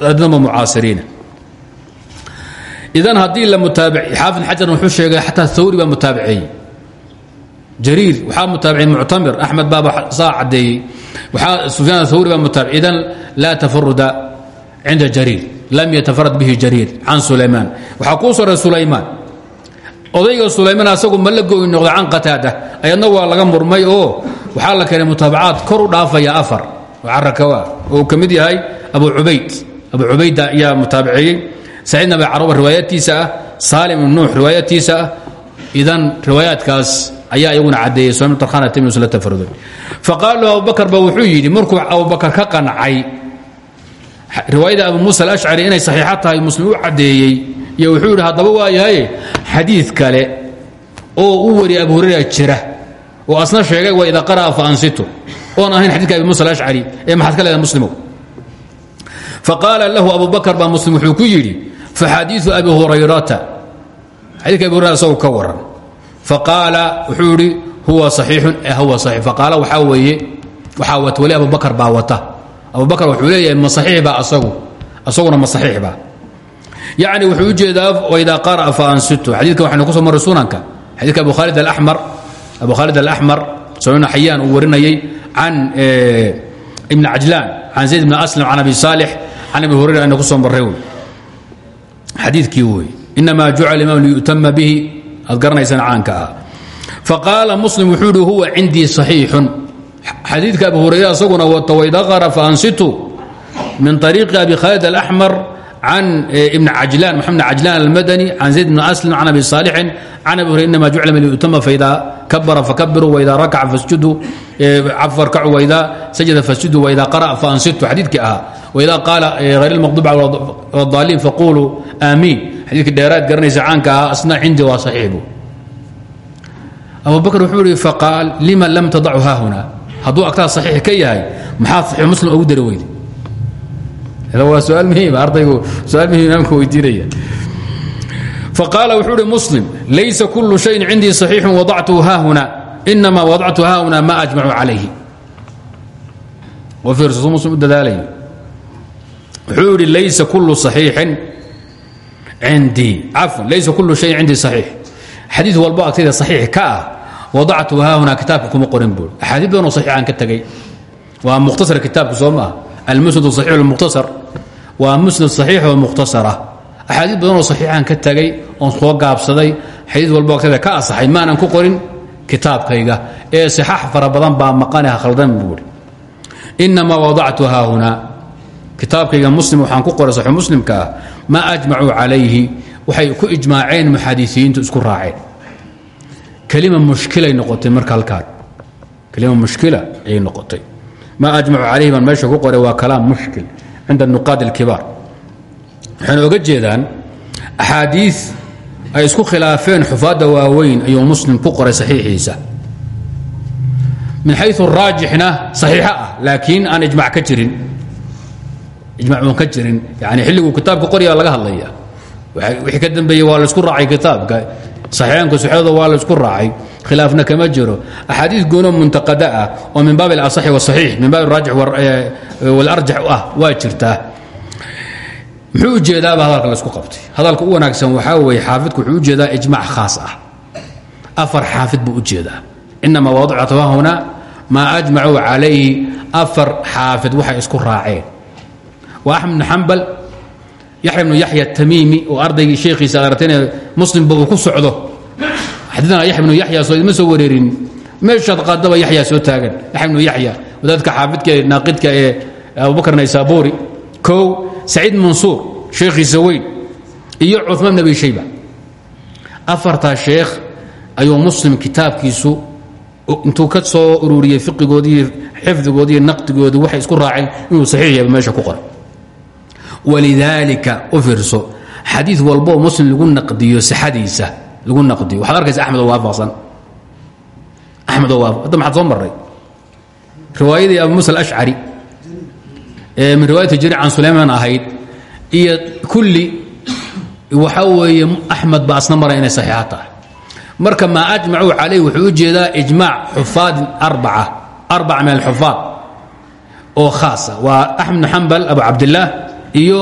adnama mucaasiriina idan haddii la mutaabic xaafid xajar wuxuu sheegay xataa hawri baa mutaabiceeyey. Jariir waxaa mutaabicay muctamir axmed baaba saa caddeeyey. Waxaa sufyaan hawri baa mutaabic. Idan laa tafaruda cinda jariir lam yatafarad bihi jariir can sulaymaan. Waxaa kuu soray sulaymaan. Odayga sulaymaan asagu ma la can qataada. Ayadna waa laga murmay oo waxaa la keenay mutaabacaad kor u dhaafaya afar carakawa oo uu ka mid yahay abu cubayd. Abu cubayda ayaa mutaabiceeyey. Saciidna ba caruba riwaayadtiisa ah saalim ibn nuux riwaayadtiisa ah. Idan riwaayaadkaas ayaa iyaguna caddeeyey sulayman tarkhan atimius la tafaruday faqaala lahu abubakar ba wuxuu yidhi markuu abubakar ka qancay riwaayada abu muusa alashcari inay saxiixo tahay muslim u caddeeyey iyo wuxuu yidhi haddaba waa yahaye xadiid kale oo u wariya abu hurayra jira oo asna sheegay wa ida qara'a fa ansitu. Oon ahayn xadidka abi muusa alashcari ee maxaad ka leedahay muslimow faqaala lahu abu bakr baa muslim wuxuu ku yidhi faxadiiu abi hurayrata. Xadidka abi hurayra isagu ka waran. Faqaala wuxuu idhi huwa saxiixun. Huwa saxiix. Faqaala waxaa weeye waxaa wata weli abubakar baa wata. Abubakar wuxuu leeyahay ma saxiix baa asagu asaguna ma saxiix baa. Yacni wuxuu u jeedaa waidaa qara'a fa ansitu. Xadiidka waxaynu ku soo marray sunanka xadiidka abu khaalid alamar abu khaalid alaxmar sunana xayaan uu warinayay can ibn cajlaan can zayd bn aslam can abi saalix can abi hurayra ayna soo marray wey xadiidkii wey inamaa jucala imaam liyutama bihi. Aad garanaysaan caanka ah. Muslim wuxuu ihi huwa cindii صaxiixun xadiidka abu hurayra isaguna wata waydaqara faansitu min طariiqi abi khaalid alaxmar can ibn cajlaan maxamed bn cajlaan almadani can zayd bn aslam can abi saalixin can abi hurayra inama jucila man liyutama faida kabara fakabiruu waida rakaca fasjuduu farkacu waida sajada fasjuduu waida qara'a faansitu xadiidkii ahaa waida qaala hayr lmaqduub cala daaliin faquluu aamiin xadiidkii dheeraad garanaysa caanka ahaa asna cindii waa saxiibu abu bakr wuxuu ihi faqaal lima lam tadacu haahuna hadduu agtaa saxiix ka yahay maxaad saxiix muslim ugu dari weyde waa su'aal muhiima ardaygu su'aal muhiim imaamka weydiinaya faqaala wuxuu uhi muslim laysa kullu shayin cindii saxiixun wadactuhu haahuna inamaa wadactu haahuna ma ajmacu calayhi. Oo fiirsasu muslim u dadaalayo. Wuxuu idhi laysa kullu saxiixin cindii cafwan laysa kullu shayin cindii saxiix. Xadiid walbo agtayda saxiix ka ah wadactu haahuna kitaabka kuma qorin buuri axaadiid badanoo saxiix aan ka tegay waa mukhtasar kitaabku soo maaha almusnad saxiix lmukhtasar waa musnad صaxiix oo mukhtasara axaadiid badanoo saxiixaan ka tegey oon soo gaabsaday xadiid walbo agtayda ka asaxay maanan ku qorin kitaabkayga. Ee sixaax fara badan baa maqanaha khaldan buuri inamaa wadactu haahunaa kitaabkayga muslim waxaan ku qoray saxu muslimka ah maa ajmacuu waxay ku ijmaaceen muxadisiintu isku raaceen. Kelima mushkilay noqotay marka halkaan kelima mushkila ayay noqotay. Maa ajmacu calayhi baan meesha qoray waa kalaam mushkil cinda nuqaad اlkibaar waxayna oga jeedaan axaadiid ay isku khilaafeen xufaadda waaweyn ayuu muslim ku qoray saxiixiisa min xayu raajixna saxiixo ah laakiin aan ijmac ka jirin ijmac uun ka jirin yani xilliguu kitaabka qoryaa laga hadlaya wixii ka dambeeyey waa la isku raacay kitaabka saxiixaanku saxeexdooda waa la isku raacay khilaafna kama jiro. Axaadiid goono muntaqada ah oo min baab alasaxi wasaxiix min baab araajix walarjax ah waa jirtaa muxuu ujeedaaba hadalka la isku qabtay. Hadalka u wanaagsan waxaa weeye xaafidku wuxuu u jeedaa ijmac khaas ah. Afar xaafid buu u jeedaa inama waadicatu hahuna maa ajmacuu calayhi afar xaafid waxay isku raaceen. Waa axmed bn xambal yaxya bnu yaxya tamiimi oo ardaygii sheekhiisa ad aragtayne muslimba uu ku socdo xadiidana yaxya bnu yaxya soo idma soo wareerin. Meeshaad qaadaba yaxya soo taagan. Yaxya bnu yaxya wadaadka xaafidka naaqidka ee abubakr naysaabuuri kow saciid mansuur sheekhiisa weyn iyo cumaan bn shayba. Afartaa sheekh ayuu muslim kitaabkiisu intuu ka soo ururiyey fiqigoodii xifdigoodii naqdigoodii waxay isku raaceen inuu saxiix yahay meesha ku qoray walidaalika u fiirso xadiid muslim lagu naqdiyo sixadiisa lagu naqdiyo. Waxaad arkaysa axmed oo waafaqsan. Axmed oo waafaq hadda maxaad soo marray? Riwaayadii abu muusa alashcari ee min riwaayati jari can sulaymaan ahayd iyo kulli waxaa weeye axmed baa asna maray inay saxiixa marka maa ajmacuu calayh wuxuu u jeedaa ijmaac xufaadin arbaca arbaca min alxufaad oo khaasa. Waa axmed bnu abu cabdillaah iyo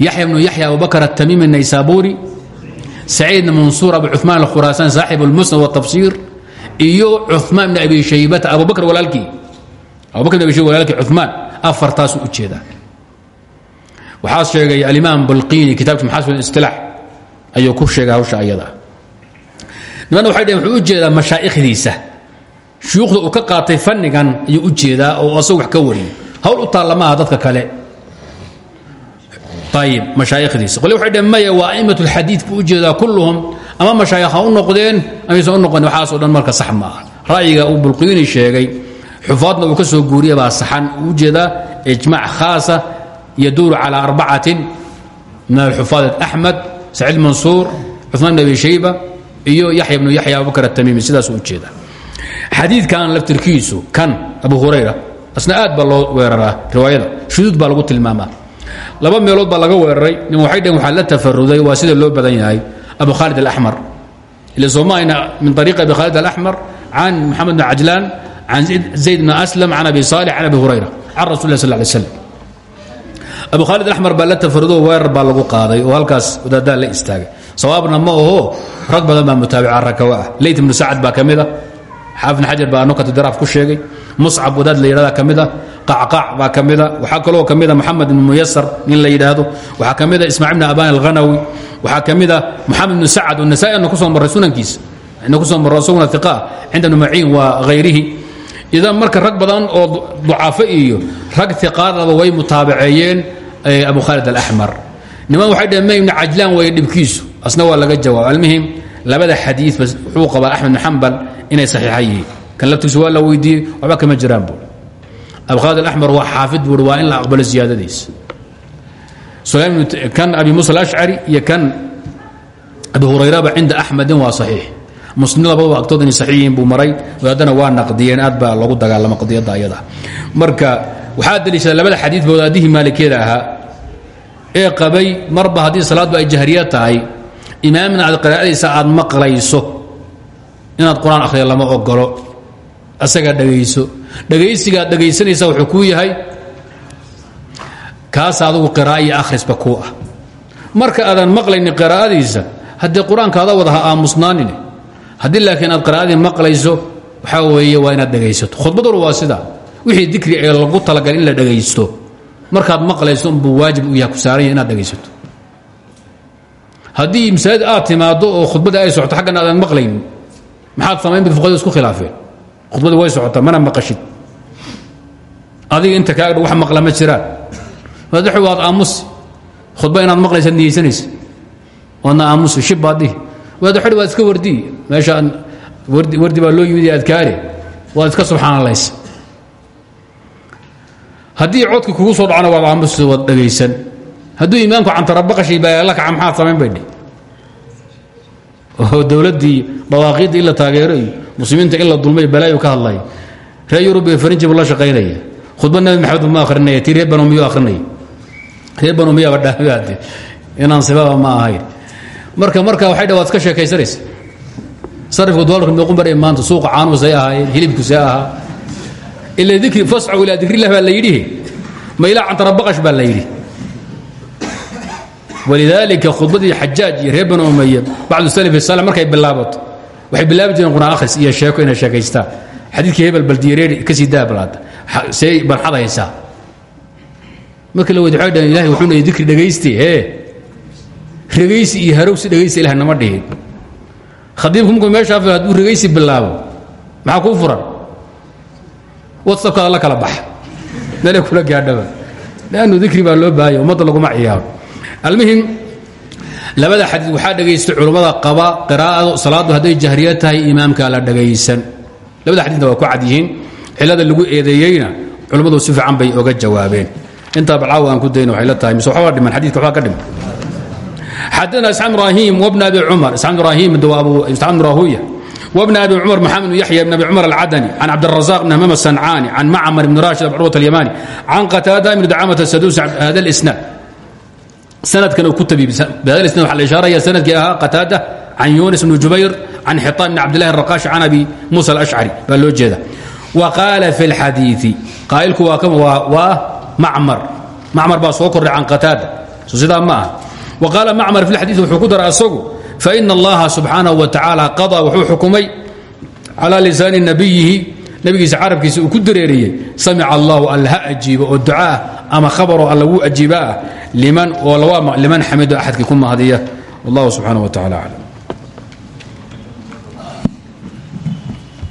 yaxya bnu yaxya abubakr atamiimi naysaabuuri saciid bn mansuur abu cumaan alkhuraasaan saaxib اlmusnad wاtafsiir iyo cumaan bn abi shaybata abubakr walaalkii abubakr bn abi shayba walaalkii cumaan afartaasuu u jeedaa waxaa sheegay alimaam bulqiini kitabki maxasin istilaax ayuu ku sheegay hawsha ayada nimanna waxay dhaheen wuxuu u jeedaa mashaa'ikhdiisa shuyuukhda uu ka qaatay fannigan ayuu u jeedaa oo asagu wax ka wariyo hawl u taalla maaha dadka kale ayib mashaayikhdiisa qole waxay dhaheen maya waa a'immat alxadiid buu u jeedaa kulluhum ama mashaayikh ha u noqdeen amaysan u noqon waxaasoo dhan marka sax ma ah ra'yiga uu bulqiini sheegay xufaadna uu ka soo guuriya baa saxan uu u jeedaa ijmaac khaasa yaduuru calى arbacatin min alxufaad axmed saciid mansuur cumaan bn abi shayba iyo yaxya bnu yaxya abubakr atamiimi sidaasuu ujeeda xadiidkan laftirkiisu kan abu hurayra asna aad baa loo weeraraa riwaayada shuduud baa lagu tilmaamaa laba meelood baa laga weeraray. Nim waxay dhaheen waxaa la tafaruday waa sida loo badan yahay. Abu khaalid alaxmar ila soomahayna min ariiqi abi khaalid alaxmar can moxamed bn cajlaan can zayd bn aslam can abi saalix can abi hurayra can rasul lah sal lay slam abu khaalid axmar baa la tafarudo weerar baa lagu qaaday oo halkaas wadaadaa la istaagay. Sawaabna ma aho rag badan baa mutaabica rakawa ah leyt ibnu sacad baa ka mid a xaafid xajar ku sheegay. Muscab wadaad la yidhahda ka qacqaac baa ka mid a waxaa kaloo ka mid a moxamed ibnu muyasar nin la yidhaahdo. Waxaa ka mid a ismaaciil bn abaan alghanawi. Waxaa ka mid a moxamed ibnu sacad oo nasaa-i ana ku soo marray sunankiisa. Ina ku soo marro isaguna iqa cinda ibnu maciin waa hayrihi idan marka rag badan oo ducafo iyo rag iqaadaba way mutaabaceeyeen abu khaalid alaxmar niman waxay dhaheen ma ibni cajlaan weeye dhibkiisu. Asna waa laga jawaab. Almuhim labada xadiid bas wuxuu qabaa axmed bn xambal inay saxiixa yihiin kan laftiisu waa la weydiiyey waxba kama jiraan khaalid alaxmar waa xaafid buui waa in la aqbalo ziyaadadiisa kan abi muusa alashcari iyo kan abi hurayraba cinda axmedin waa saxiix. Muslim labadaba agtood inay saxiix yihiin buu maray wadaadana waa naqdiyeen aad baa loogu dagaalama qadiyadda ayada. Marka waxaa daliishada labada xadiid ba wadaadihii maalikiyada ahaa ee qabay marba haddii salaaddu ay jahriya tahay imaamna aad qiraa'adiisa aad maqlayso inaad qur'aan akhriya lama ogolo asagaa dhegayso dhegaysigaad dhegaysanaysa wuxuu kuu yahay kaas adugu qira'a iyo akhrisba kuu ah. Marka aadan maqlaynin qiraa'adiisa haddii qur'aanka ada wada haddii laakiin aad qiraa'adii maqlayso waxaa weeye waa inaad dhegaysato khudbaduna waa sidaa wixii dikri ee lagu talagalay in la dhegaysto markaad maqlayso unbuu waajib u yahay ku saaranya inaad dhegaysato haddii masaajid aad oo khudbadda ay socoto xaggan aadan maqlaynin maxaad samayn bid isku khilaafeen khudbadii way socotaa mana maqashid. Adiga inta kaaga wax maqla ma jiraan. Madaxu waad aamusi. Khudba inaad maqlaysaad niyeysanaysa. Waadna aamusi shib baad dhihi. Madaxu waad iska wardiy meeshaan wardi wardi baa loo yimid adkaare waad iska subxaanalaysa haddii codka kugu soo dhacona waad aamusi waad dhagaysan. Hadduu imaamku cantarabaqashay baa la kaca maxaad samayn bay dhihi oo dowladdii dawaaqiidda in la taageero iyo muslimiinta in la dulmay balaayu ka hadlaya reer yurub iyo farinji buu la shaqaynaya khudba nabi maxamed ma akhrinaya tii reer banu miyu akhrinaya reer banu miyaaba dhaahade inaan sibaba ma ahayn. Marka marka waxay dha waad iska sheekaysanaysa. Sarifka doolarka meequmbar ee maanta suuqa caanuhu say ahaayeen hilibku see ahaa. Ila dikri fascaw ilaa dikrillah baa la yidhi. Ma ilaa cantarabaqash baa la yidhi walidaalika khudbadii xajaaj iyo reer banu umaya bacdu salaf sal markay bilaabato waxay bilaabi jireen quraan akhris iyo sheeko inay sheekaystaan xadiidkii hebel baldiyareeri ka sii daa balaada see barxad haysaa marka la weydi waxay dhahen ilahay wuxuu leeyay dikri dhegaysti hee regaysi iyo harowsi dhegaysta ilah nama dhihin khadiibku markuu meeshaa fil hadduu regaysi bilaabo maxaa kuu furan whatsappkaada la kala baxa meelay kula gaadhaba leannu dikri baa loo baahaya ummadda laguma ciyaaro almuhim labada xadiid waxaa dhegaystay culummada qaba qiraa'adu salaaddu hadday jahriya tahay imaamkaa la dhagaysan labada xadiidna waa ku cad yihiin cilada lagu eedeeyeyna culummadu si fiican bay oga jawaabeen intaa balcaawa aan ku dayno waxay la tahay mise waxbaa dhiman xadidka waxbaa ka dhiman xadana isxaaq ibrahim wabn abi cumar isxaaq ibrahim abu isxaaq rahuya وابن أبي عمر محمد بن يحيى بن أبي عمر العدني عن عبد الرزاق بن همام الصنعاني عن معمر بن راشد بن عروة اليماني عن قتادة بن دعامة السدوس هذا الإسناد sanadkan ku tabi bihada isnad waxa la ishaaraya sannadkii ahaa qataada can yunis bni jubayr can xitaan bni cabdillahi araqaashi can abi muusa alashcari baa loo jeeda wa qaala fi lxadiidi qaa'ilku waa macmar macmar baa soo kordhay can qataada so sidaa ma aha wa qaala macmar fi lxadiidi wuxuu ku daray asagu faina allaha subxaanahu wa tacaala qadaa wuxuu xukumay calaa lisaani nabiyihi nabigiisa carabkiisa uu ku dareeriyey samica allahu alla ha ajiibo oo ducaah ama khabaroo alla wuu ajiiba ah liman oo liman xamido axadkii ku mahadiya. Wallahu subxaanaه wa tacala aclam